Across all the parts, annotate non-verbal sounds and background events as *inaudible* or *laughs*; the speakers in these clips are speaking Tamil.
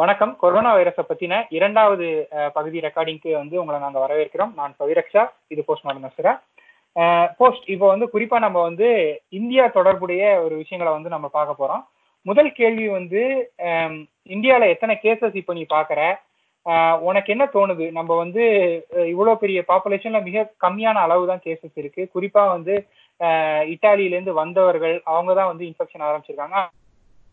வணக்கம். கொரோனா வைரஸை பத்தின இரண்டாவது பகுதி ரெக்கார்டிங்க்கு வந்து உங்களை நாங்க வரவேற்கிறோம். நான் பவிரக்ஷா இது போஸ்ட் மார்டம் நசுரா போஸ்ட் இப்போ வந்து குறிப்பா நம்ம வந்து இந்தியா தொடர்புடைய ஒரு விஷயங்களை வந்து நம்ம பார்க்க போறோம். முதல் கேள்வி வந்து இந்தியாவில் எத்தனை கேசஸ் இப்போ நீ பாக்குற உனக்கு என்ன தோணுது? நம்ம வந்து இவ்வளோ இவ்வளவு பெரிய பாப்புலேஷன்ல மிக கம்மியான அளவு தான் கேசஸ் இருக்கு. குறிப்பா வந்து இட்டாலியிலேருந்து இருந்து வந்தவர்கள் அவங்க தான் வந்து இன்ஃபெக்ஷன் ஆரம்பிச்சிருக்காங்க.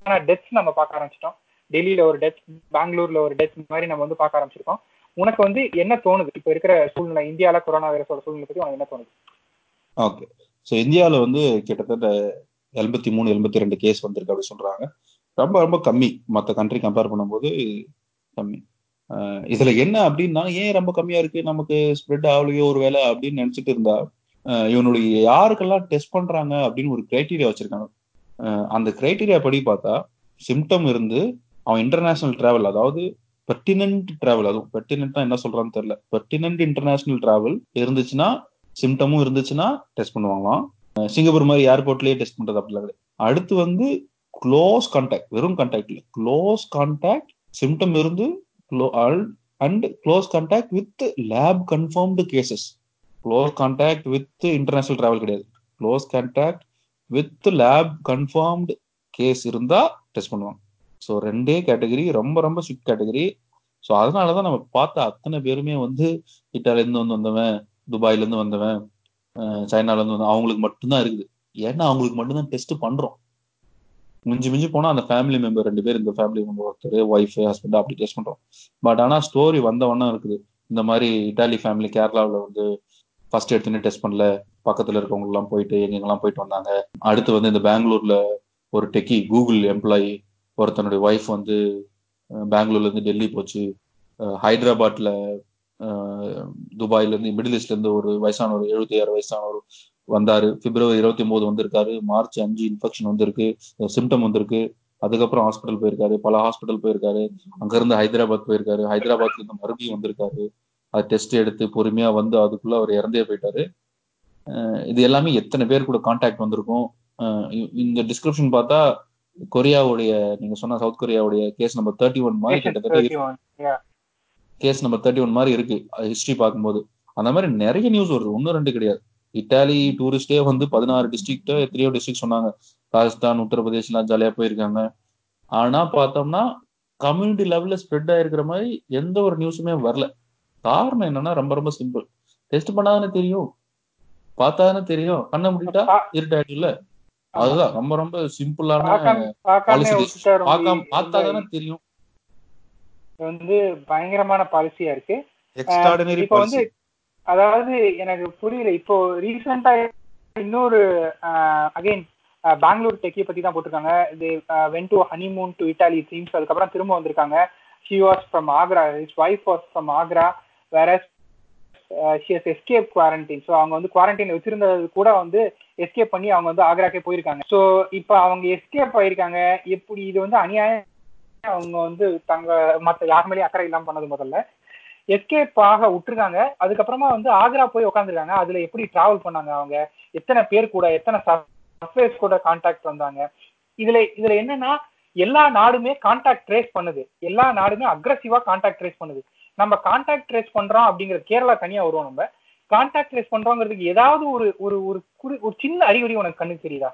ஆனா டெத்ஸ் நம்ம பார்க்க ஆரம்பிச்சிட்டோம். டெல்லியில ஒரு டெத் பெங்களூர்ல ஒரு டெத் இந்த மாதிரி நம்ம வந்து பார்க்க ஆரம்பிச்சிருக்கோம். உனக்கு வந்து என்ன தோணுது? இப்ப இருக்கிற சூழ்நிலை இந்தியால கொரோனா வைரஸோட சூழ்நிலை பத்தி உனக்கு என்ன தோணுது? ஓகே ஸோ இந்தியாவில் வந்து கிட்டத்தட்ட எண்பத்தி மூணு எண்பத்தி ரெண்டு கேஸ் வந்திருக்கு அப்படின்னு சொல்றாங்க. ரொம்ப ரொம்ப கம்மி. மற்ற கண்ட்ரி கம்பேர் பண்ணும்போது கம்மி. இதுல என்ன அப்படின்னா ஏன் ரொம்ப கம்மியா இருக்கு? நமக்கு ஸ்ப்ரெட் ஆகலையோ ஒரு வேலை அப்படின்னு நினைச்சிட்டு இருந்தா இவனுடைய யாருக்கெல்லாம் டெஸ்ட் பண்றாங்க அப்படின்னு ஒரு கிரைட்டீரியா வச்சிருக்காங்க. அந்த கிரைட்டீரியா படி பார்த்தா சிம்டம் இருந்து அவன் இன்டர்நேஷனல் டிராவல் அதாவது பெர்டினன்ட் டிராவல் அதுவும் பெர்டினன்ட்னா என்ன சொல்றான்னு தெரியல. பெர்டினன்ட் இன்டர்நேஷனல் டிராவல் இருந்துச்சுன்னா சிம்டமும் இருந்துச்சுன்னா டெஸ்ட் பண்ணுவாங்களாம். சிங்கப்பூர் மாதிரி ஏர்போர்ட்லயே டெஸ்ட் பண்றது அப்படிலாம் கிடையாது. அடுத்து வந்து க்ளோஸ் கான்டாக்ட் வெறும் கான்டாக்ட் இல்லை. க்ளோஸ் கான்டாக்ட் சிம்டம் இருந்து and close contact with lab confirmed cases close contact with international travel கிடையாது. Close contact with lab confirmed case இருந்தா டெஸ்ட் பண்ணுவாங்க. ஸோ ரெண்டே கேட்டகரி ரொம்ப ரொம்ப ஸ்ட்ரிக்ட் கேட்டகரி ஸோ அதனாலதான் நம்ம பார்த்த அத்தனை பேருமே வந்து இட்டாலில இருந்து வந்து வந்தவன் துபாயிலேருந்து வந்தவன் சைனாலேருந்து சைனால இருந்து வந்தவன் அவங்களுக்கு மட்டும்தான் இருக்குது. ஏன்னா அவங்களுக்கு மட்டும்தான் டெஸ்ட் பண்றோம். மிஞ்சி மிஞ்சி போனா அந்த ஃபேமிலி மெம்பர் ரெண்டு பேர் இந்த ஃபேமிலி மெம்பர் ஒருத்தர் ஒய்ஃப் ஹஸ்பண்ட் அப்படி டெஸ்ட் பண்றோம். பட் ஆனா ஸ்டோரி வந்தவண்ணம் இருக்குது. இந்த மாதிரி இட்டாலி ஃபேமிலி கேரளாவில் வந்து ஃபர்ஸ்ட் எடுத்துன்னு டெஸ்ட் பண்ணல. பக்கத்துல இருக்கவங்க எல்லாம் போயிட்டு எங்கெங்கெல்லாம் போயிட்டு வந்தாங்க. அடுத்து வந்து இந்த பெங்களூர்ல ஒரு டெக்கி கூகுள் எம்ப்ளாயி ஒருத்தனுடைய ஒய்ஃப் வந்து பெங்களூர்லேருந்து பெங்களூர்ல இருந்து டெல்லி போச்சு. ஹைதராபாத்தில் ஹைதராபாத்ல துபாயில இருந்து மிடில் ஈஸ்ட்ல இருந்து ஒரு வயசானவர் எழுபத்தி ஆறு வயசானவர் வந்தாரு. பிப்ரவரி இருபத்தி ஒன்பது வந்திருக்காரு. மார்ச் அஞ்சு இன்ஃபெக்ஷன் வந்திருக்கு. சிம்டம் வந்திருக்கு. அதுக்கப்புறம் ஹாஸ்பிட்டல் போயிருக்காரு. பல ஹாஸ்பிட்டல் போயிருக்காரு. அங்கேருந்து ஹைதராபாத் போயிருக்காரு. ஹைதராபாத்ல இருந்து மறுபடியும் வந்திருக்காரு. அது டெஸ்ட் எடுத்து பொறுமையா வந்து அதுக்குள்ள அவர் இறந்தே போயிட்டாரு. இது எல்லாமே எத்தனை பேர் கூட கான்டாக்ட் வந்திருக்கும். இந்த டிஸ்கிரிப்ஷன் பார்த்தா கொரியாவுடைய நீங்க சொன்ன சவுத் கொரியாவுடைய கேஸ் நம்பர் தேர்ட்டி ஒன் மாதிரி கிட்டத்தட்ட 31, yeah. Case number thirty one மாதிரி இருக்கு ஹிஸ்டரி பார்க்கும்போது. அந்த மாதிரி நிறைய நியூஸ் வருது ஒன்றும் ரெண்டு கிடையாது. இட்டாலி டூரிஸ்டே வந்து பதினாறு டிஸ்ட்ரிக்ட் எத்தனையோ டிஸ்ட்ரிக்ட் சொன்னாங்க. ராஜஸ்தான் உத்தரப்பிரதேஷ்லாம் ஜாலியா போயிருக்காங்க. ஆனா பார்த்தோம்னா கம்யூனிட்டி லெவல்ல ஸ்ப்ரெட் ஆயிருக்கிற மாதிரி எந்த ஒரு நியூஸுமே வரல. காரணம் என்னன்னா ரொம்ப ரொம்ப சிம்பிள் டெஸ்ட் பண்ணாதானே தெரியும்? பார்த்தாதானே தெரியும்? கண்ண முடிட்டா பா- இருட்டாயிடும்ல. அதுதான். ரொம்ப ரொம்ப சிம்பிளான ரொம்ப பார்த்தாதானே தெரியும். வந்து பயங்கரமான பாலிசியா இருக்கு. எக்ஸ்ட்ராடினரி இப்போ வந்து அதாவது எனக்கு புரியல. இப்போ ரீசெண்டா இன்னொரு அகைன் பெங்களூர் டெக்கியை பத்தி தான் போட்டிருக்காங்க. இது went to honeymoon to Italy seems அதுக்கப்புறம் திரும்ப வந்திருக்காங்க. She was from Agra his wife was from Agra வேற she has escape quarantine so அவங்க வந்து குவாரண்டைன் வச்சிருந்தது கூட வந்து எஸ்கேப் பண்ணி அவங்க வந்து ஆக்ராக்கே போயிருக்காங்க. ஸோ இப்போ அவங்க எஸ்கேப் ஆயிருக்காங்க. எப்படி இது வந்து அநியாயம்? அவங்க வந்து தங்க மற்ற யார் மேலேயும் அக்கறை இல்லாம பண்ணது முதல்ல. எஸ்கேப் ஆக விட்டுருக்காங்க. அதுக்கப்புறமா வந்து ஆக்ரா போய் உட்காந்துருக்காங்க அதுல எப்படி டிராவல் பண்ணாங்க அவங்க? எத்தனை பேர் கூட எத்தனை சர்ஃபேஸ் கூட கான்டாக்ட் வந்தாங்க? இதுல இதுல என்னன்னா எல்லா நாடுமே கான்டாக்ட் ட்ரேஸ் பண்ணுது. எல்லா நாடுமே அக்ரஸிவா கான்டாக்ட் ட்ரேஸ் பண்ணுது. நம்ம கான்டாக்ட் ட்ரேஸ் பண்றோம் அப்படிங்கிற கேரளா தனியா வருவோம் நம்ம. கான்டாக்ட் ட்ரேஸ் பண்றோங்கிறதுக்கு ஏதாவது ஒரு ஒரு ஒரு குறி ஒரு சின்ன அறிகுறி உனக்கு கண்ணுக்கு தெரியுதா?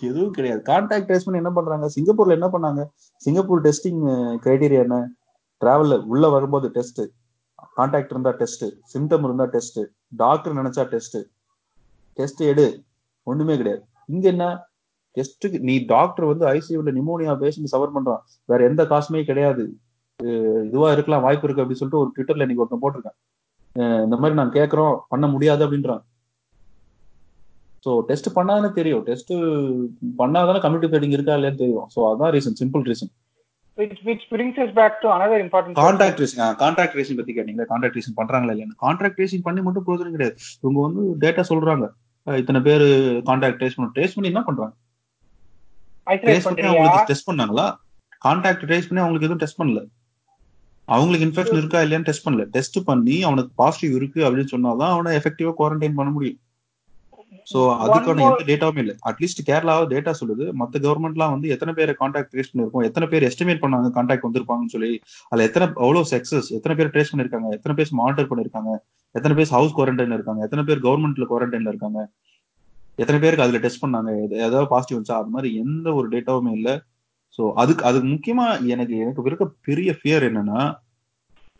எதுவும் கிடையாது. கான்டாக்ட் ட்ரேஸ் பண்ணி என்ன பண்றாங்க? சிங்கப்பூர்ல என்ன பண்ணாங்க? சிங்கப்பூர் டெஸ்டிங் கிரைடீரியா என்ன? டிராவல்ல உள்ள வரும்போது டெஸ்ட் கான்டாக்ட் இருந்தா டெஸ்ட் சிம்டம் இருந்தா டெஸ்ட் டாக்டர் நினைச்சா டெஸ்ட் டெஸ்ட் எடு. ஒண்ணுமே கிடையாது. இங்க என்ன? டெஸ்ட்டுக்கு நீ டாக்டர் வந்து ஐசியூல நிமோனியா பேஷண்ட் சவர் பண்றான். வேற எந்த காசுமே கிடையாது. இதுவா இருக்கலாம் வாய்ப்பு இருக்கு அப்படின்னு சொல்லிட்டு ஒரு ட்விட்டர்ல இன்னைக்கு ஒருத்தன் போட்டிருக்கேன். இந்த மாதிரி நான் கேட்கறோம் பண்ண முடியாது அப்படின்றான். ஸோ டெஸ்ட் பண்ணாதானே தெரியும். டெஸ்ட் பண்ணாதானே கம்யூனிட்டி ஸ்ப்ரெடிங் இருக்கா இல்லையான்னு தெரியும். ஸோ அதான் reason simple reason which brings us back to another important contact tracing contact tracing பத்தி கேட்டீங்களா? கான்டாக்ட் ட்ரேசிங் பண்றாங்களா இல்லையா கான்டாக்ட் ட்ரேசிங் பண்ணி மட்டும் பிரோஜனம் கிடையாது. இவங்க வந்து டேட்டா சொல்றாங்க. இத்தனை பேர் கான்டாக்ட் ட்ரேஸ் பண்ண ட்ரேஸ் பண்ணி என்ன பண்றாங்க? ட்ரேஸ் பண்ணி பண்றியா அவங்களுக்கு டெஸ்ட் பண்ணாங்களா? கான்டாக்ட் ட்ரேஸ் பண்ணி அவங்களுக்கு எதுவும் டெஸ்ட் பண்ணல. அவங்களுக்கு இன்ஃபெக்ஷன் இருக்கா இல்லையான்னு டெஸ்ட் பண்ணல. டெஸ்ட் பண்ணி அவனுக்கு பாசிட்டிவ் இருக்கு அப்படின்னு சொன்னாதான் அவனை எஃபெக்டிவா குவாரண்டைன் பண்ண முடியும். சோ அதுக்கான எந்த டேட்டாவும் இல்ல. அட்லீஸ்ட் கேரளாவது டேட்டா சொல்லுது. மத்த கவர்மெண்ட்லாம் வந்து எத்தனை பேர் கான்டாக்ட் ட்ரேஸ் பண்ணிருக்கோம் எத்தனை பேர் எஸ்டிமேட் பண்ணாங்க கான்டாக்ட் வந்திருப்பாங்கன்னு சொல்லி அதுல எத்தனை அவ்வளவு சக்சஸ் எத்தனை பேர் ட்ரேஸ் பண்ணிருக்காங்க எத்தனை பேர் மானிட்டர் பண்ணிருக்காங்க எத்தனை பேர் ஹவுஸ் குவாரண்டைன்ல இருக்காங்க எத்தனை பேர் கவர்மெண்ட்ல குவாரண்டைன்ல இருக்காங்க எத்தனை பேருக்கு அதுல டெஸ்ட் பண்ணாங்க ஏதாவது பாசிட்டிவ் வந்துச்சா? அது மாதிரி எந்த ஒரு டேட்டாவுமே இல்ல. ஸோ அதுக்கு அதுக்கு முக்கியமா எனக்கு எனக்கு இருக்க பெரிய ஃபியர் என்னன்னா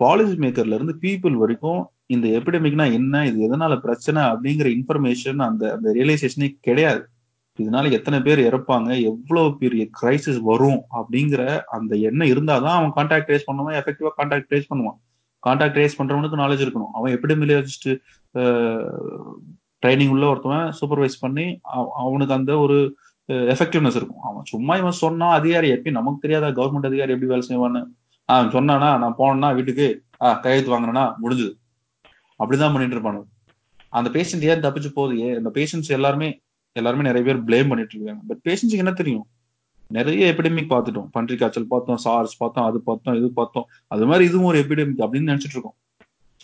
பாலிசி மேக்கர்ல இருந்து பீப்புள் வரைக்கும் இந்த எபிடமிக்னா என்ன இது எதனால பிரச்சனை அப்படிங்கிற இன்ஃபர்மேஷன் அந்த அந்த ரியலைசேஷனே கிடையாது. இதனால எத்தனை பேர் இறப்பாங்க எவ்வளவு பெரிய கிரைசிஸ் வரும் அப்படிங்கிற அந்த எண்ணம் இருந்தாதான் அவன் கான்டாக்ட் ட்ரேஸ் பண்ணுவான் எஃபெக்டிவா கான்டாக்ட் ட்ரேஸ் பண்ணுவான். கான்டாக்ட் ட்ரேஸ் பண்றவனுக்கு நாலேஜ் இருக்கணும். அவன் எபிடமிலஜிஸ்ட் ட்ரைனிங் உள்ள ஒருத்தவன் சூப்பர்வைஸ் பண்ணி அவனுக்கு அந்த ஒரு எஃபெக்டிவ்னஸ் இருக்கும். அவன் சும்மா இவன் சொன்னா அதிகாரி எப்படி? நமக்கு தெரியாத கவர்மெண்ட் அதிகாரி எப்படி வேலை செய்வான்னு? அவன் சொன்னானா நான் போனேன்னா வீட்டுக்கு ஆஹ் கையெழுத்து வாங்கினா முடிஞ்சுது. அப்படிதான் பண்ணிட்டு இருப்பானு. அந்த பேஷண்ட் ஏன் தப்பிச்சு போகுது? அந்த பேஷண்ட்ஸ் எல்லாருமே எல்லாருமே நிறைய பேர் பிளேம் பண்ணிட்டு இருக்காங்க. பட் பேஷண்ட்ஸுக்கு என்ன தெரியும்? நிறைய எபிடமிக் பார்த்துட்டோம். பன்றி காய்ச்சல் பார்த்தோம் சார்ஸ் பார்த்தோம் அது பார்த்தோம் இது பார்த்தோம். அது மாதிரி இதுவும் ஒரு எபிடமிக் அப்படின்னு நினைச்சிட்டு இருக்கோம்.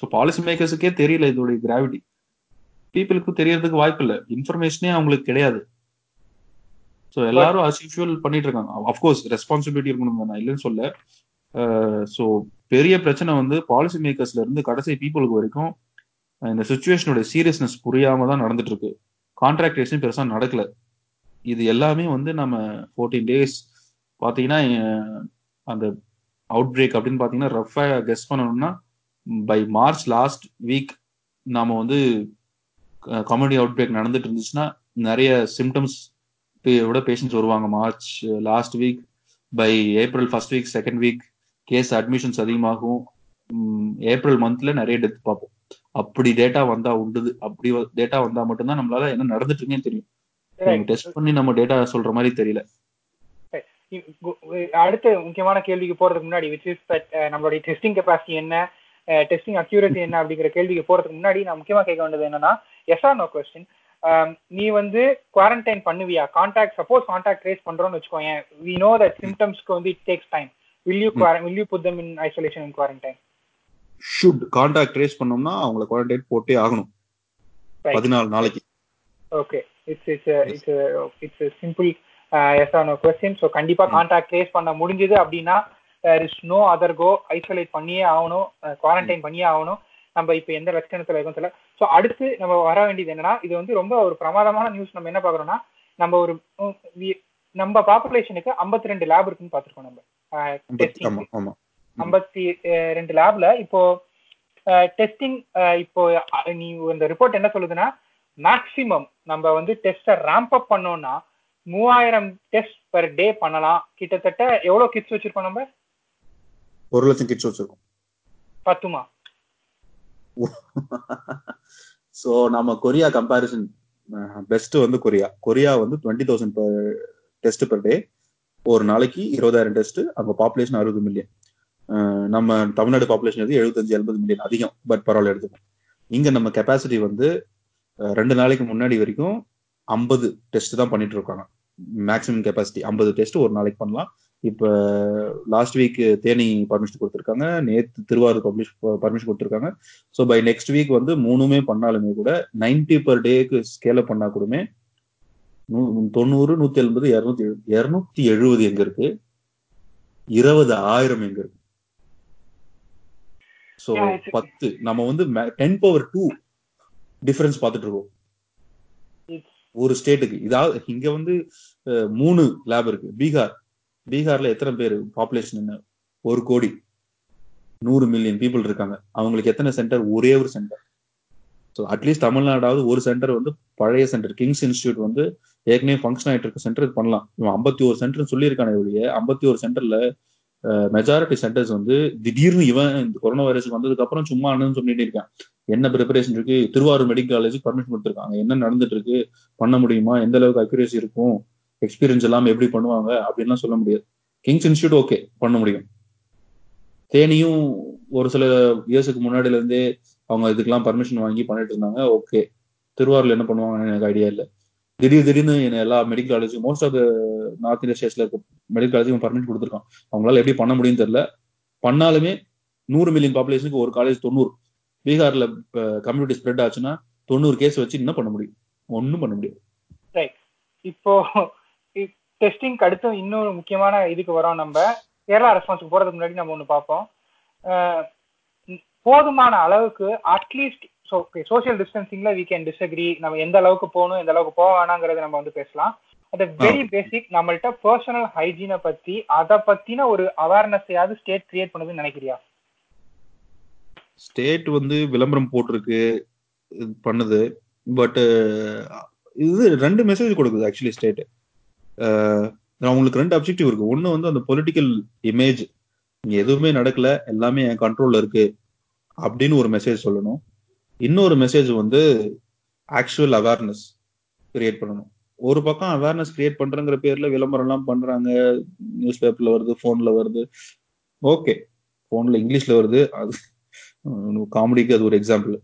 ஸோ பாலிசி மேக்கர்ஸுக்கே தெரியல இதோடைய கிராவிட்டி பீப்புளுக்கு தெரியறதுக்கு வாய்ப்பு இல்லை இன்ஃபர்மேஷனே அவங்களுக்கு கிடையாது. ஸோ எல்லாரும் அஸ் யூஷுவல் பண்ணிட்டு இருக்காங்க அஃப்கோர்ஸ் ரெஸ்பான்சிபிலிட்டி இருக்கணும் நான் இல்லைன்னு சொல்ல ஸோ பெரிய பிரச்சனை வந்து பாலிசி மேக்கர்ஸ்ல இருந்து கடைசி பீப்புளுக்கு வரைக்கும் இந்த சுச்சுவேஷனோட சீரியஸ்னஸ் புரியாம தான் நடந்துட்டு இருக்கு கான்ட்ராக்டேஷன் பெருசா நடக்கல. இது எல்லாமே வந்து நம்ம ஃபோர்டீன் டேஸ் பார்த்தீங்கன்னா அந்த அவுட் பிரேக் அப்படின்னு பார்த்தீங்கன்னா ரஃபா கெஸ் பண்ணணும்னா பை மார்ச் லாஸ்ட் வீக் நாம வந்து கம்யூனிட்டி அவுட் பிரேக் நடந்துட்டு இருந்துச்சுன்னா நிறைய சிம்டம்ஸ் விட பேஷண்ட்ஸ் வருவாங்க. March last week by April first week second week case admissions அதிகமாகும். ஏப்ரல் மந்த்ல நிறைய டெத் பார்ப்போம். அப்படி டேட்டா வந்தா உண்டுது. அப்படி டேட்டா வந்தா மட்டும்தான் நம்மளால என்ன நடந்துட்டு இருக்கேன்னு தெரியும் டெஸ்ட் பண்ணி நம்ம டேட்டா சொல்ற மாதிரி தெரியல. அடுத்த முக்கியமான கேள்விக்கு போறதுக்கு முன்னாடி விச் இஸ் தட் நம்மளுடைய டெஸ்டிங் கெப்பாசிட்டி என்ன? டெஸ்டிங் அக்யூரசி என்ன அப்படிங்கிற கேள்விக்கு போறதுக்கு முன்னாடி நான் முக்கியமா கேட்க வேண்டியது என்னன்னா எஸ் ஆர் நோ கொஸ்டின் நீ வந்து குவாரண்டைன் பண்ணுவியா? கான்டாக்ட் சப்போஸ் கான்டாக்ட் ட்ரேஸ் பண்றோம்னு வச்சுக்கோங்க வி நோ தட் சிம்டம்ஸ்க்கு வந்து it takes time will you will you put them in isolation in quarantine should contact trace பண்ணோம்னா அவங்கள குவாரண்டைன் போட்டே ஆகணும். பதினாலு நாளைக்கு. Okay it's it's it's it's simple yes no question so கண்டிப்பா கான்டாக்ட் ட்ரேஸ் பண்ண முடிஞ்சது அப்படின்னா there is no other go isolate பண்ணியே ஆகணும். குவாரண்டைன் பண்ணியே ஆகணும். நம்ம இப்ப எந்த லட்சணத்துல இருக்கும் தெரியல. ஸோ அடுத்து நம்ம வர வேண்டியது என்னன்னா இது வந்து ரொம்ப ஒரு பிரமாதமான நியூஸ் நம்ம என்ன பாக்குறோம்னா நம்ம ஒரு நம்ம பாப்புலேஷனுக்கு ஐம்பத்தி ரெண்டு லேப் இருக்குன்னு பாத்துருக்கோம் நம்ம. ஐம்பத்தி ரெண்டு லேப்ல இப்போ டெஸ்டிங் இப்போ நீ இந்த ரிப்போர்ட் என்ன சொல்லுதுன்னா மேக்சிமம் நம்ம வந்து டெஸ்ட்டை ரேம்ப் அப் பண்ணோம்னா மூவாயிரம் டெஸ்ட் பெர் டே பண்ணலாம். கிட்டத்தட்ட எவ்வளவு கிட்ஸ் வச்சிருக்கோம் நம்ம? ஒரு லட்சம் கிட்ஸ் வச்சிருக்கோம். பத்துமா? *laughs* ஸோ நம்ம கொரியா கம்பாரிசன் பெஸ்ட் வந்து கொரியா. கொரியா வந்து twenty thousand per test per day ஒரு நாளைக்கு இருபதாயிரம் டெஸ்ட் அங்க பாப்புலேஷன் அறுபது மில்லியன் நம்ம தமிழ்நாடு பாப்புலேஷன் வந்து எழுபத்தஞ்சு எண்பது மில்லியன் அதிகம் பட் பரவாயில்ல எடுத்துக்கோம் இங்க நம்ம கெப்பாசிட்டி வந்து ரெண்டு நாளைக்கு முன்னாடி வரைக்கும் ஐம்பது டெஸ்ட் தான் பண்ணிட்டு இருக்காங்க. மேக்ஸிமம் கெப்பாசிட்டி ஐம்பது டெஸ்ட் ஒரு நாளைக்கு பண்ணலாம். இப்ப லாஸ்ட் வீக் தேனி பர்மிஷன் கொடுத்துருக்காங்க. நேத்து திருவாரூர் பப்ளிஷ் பர்மிஷன் கொடுத்துருக்காங்க. ஸோ பை நெக்ஸ்ட் வீக் வந்து மூணுமே பண்ணாலுமே கூட நைன்டி பர் டேக்கு ஸ்கேல பண்ணா கூடமே தொண்ணூறு நூத்தி எழுபது இருநூத்தி இருநூத்தி எழுபது எங்க இருக்கு? இருபது ஆயிரம் எங்க இருக்கு? ஸோ பத்து நம்ம வந்து டென் பவர் டூ டிஃபரன்ஸ் பார்த்துட்டு இருக்கோம் ஒரு ஸ்டேட்டுக்கு இதாவது இங்க வந்து மூணு லேப் இருக்கு. பீகார். பீகார்ல எத்தனை பேர் பாப்புலேஷன் என்ன? ஒரு கோடி. நூறு மில்லியன் பீப்புள் இருக்காங்க. அவங்களுக்கு எத்தனை சென்டர் ஒரே ஒரு சென்டர் ஸோ அட்லீஸ்ட் தமிழ்நாடாவது ஒரு சென்டர் வந்து பழைய சென்டர் கிங்ஸ் இன்ஸ்டியூட் வந்து ஏற்கனவே ஃபங்க்ஷன் ஆகிட்டு இருக்க சென்டர் பண்ணலாம். இவன் ஐம்பத்தி ஒரு சென்டர் சொல்லியிருக்கானே ஒழிய ஐம்பத்தி ஒரு சென்டர்ல மெஜாரிட்டி சென்டர்ஸ் வந்து திடீர்னு இவன் இந்த கொரோனா வைரஸ் வந்ததுக்கு அப்புறம் சும்மா சொல்லிட்டு இருக்கான். என்ன ப்ரிப்பரேஷன் இருக்கு? திருவாரூர் மெடிக்கல் காலேஜுக்கு பர்மிஷன் கொடுத்துருக்காங்க. என்ன நடந்துட்டு இருக்கு? பண்ண முடியுமா? எந்த அளவுக்கு அக்யூரேசி இருக்கும்? எக்ஸ்பீரியன்ஸ் எல்லாம் எப்படி பண்ணுவாங்க அப்படின்லாம் சொல்ல முடியாது. கிங்ஸ் இன்ஸ்டியூட் ஓகே பண்ண முடியும். தேனியும் ஒரு சில இயர்ஸுக்கு முன்னாடில இருந்தே அவங்க இதுக்கெல்லாம் பர்மிஷன் வாங்கி பண்ணிட்டு இருந்தாங்க. ஓகே திருவாரூர்ல என்ன பண்ணுவாங்கன்னு எனக்கு ஐடியா இல்லை. திடீர் திடீர்னு எல்லா மெடிக்கல் காலேஜும் most of the North India ஸ்டேட்ஸ்ல இருக்க மெடிக்கல் காலேஜும் பர்மிஷன் கொடுத்துருக்கான் அவங்களால எப்படி பண்ண முடியும்னு தெரியல. பண்ணாலுமே நூறு மில்லியன் பாப்புலேஷனுக்கு ஒரு காலேஜ் தொண்ணூறு. பீகார்ல கம்யூனிட்டி ஸ்ப்ரெட் ஆச்சுன்னா தொண்ணூறு கேஸ் வச்சு என்ன பண்ண முடியும். ஒன்றும் பண்ண முடியாது. இப்போ டெஸ்டிங் அடுத்து இன்னொரு முக்கியமான இதுக்கு வரோம் நம்ம. கேரளா ரெஸ்பான்ஸுக்கு போறதுக்கு முன்னாடி நம்ம ஒன்று பார்ப்போம். போதுமான அளவுக்கு at least so social டிஸ்டன்சிங்ல we can disagree நம்ம எந்த அளவுக்கு போகணும் எந்த அளவுக்கு போக வேணாங்கிறத நம்ம வந்து பேசலாம். அது வெரி பேசிக் நம்மள்ட்ட பர்சனல் ஹைஜீனை பத்தி அதை பத்தின ஒரு அவேர்னஸையாவது ஸ்டேட் கிரியேட் பண்ணுதுன்னு நினைக்கிறியா? ஸ்டேட் வந்து விளம்பரம் போட்டிருக்கு பண்ணுது. பட் இது ரெண்டு மெசேஜ் கொடுக்குது ஆக்சுவலி ஸ்டேட் அவங்களுக்கு ரெண்டு அப்ஜெக்டிவ் இருக்கு. ஒன்னு வந்து அந்த பொலிட்டிக்கல் இமேஜ் இங்க எதுவுமே நடக்கல எல்லாமே என் கண்ட்ரோல்ல இருக்கு அப்படின்னு ஒரு மெசேஜ் சொல்லணும். இன்னொரு மெசேஜ் வந்து ஆக்சுவல் அவேர்னஸ் கிரியேட் பண்ணணும். ஒரு பக்கம் அவேர்னஸ் கிரியேட் பண்றங்கிற பேர்ல விளம்பரம் எல்லாம் பண்றாங்க. நியூஸ் பேப்பர்ல வருது போன்ல வருது. ஓகே போன்ல இங்கிலீஷ்ல வருது. அது காமெடிக்கு அது ஒரு எக்ஸாம்பிள்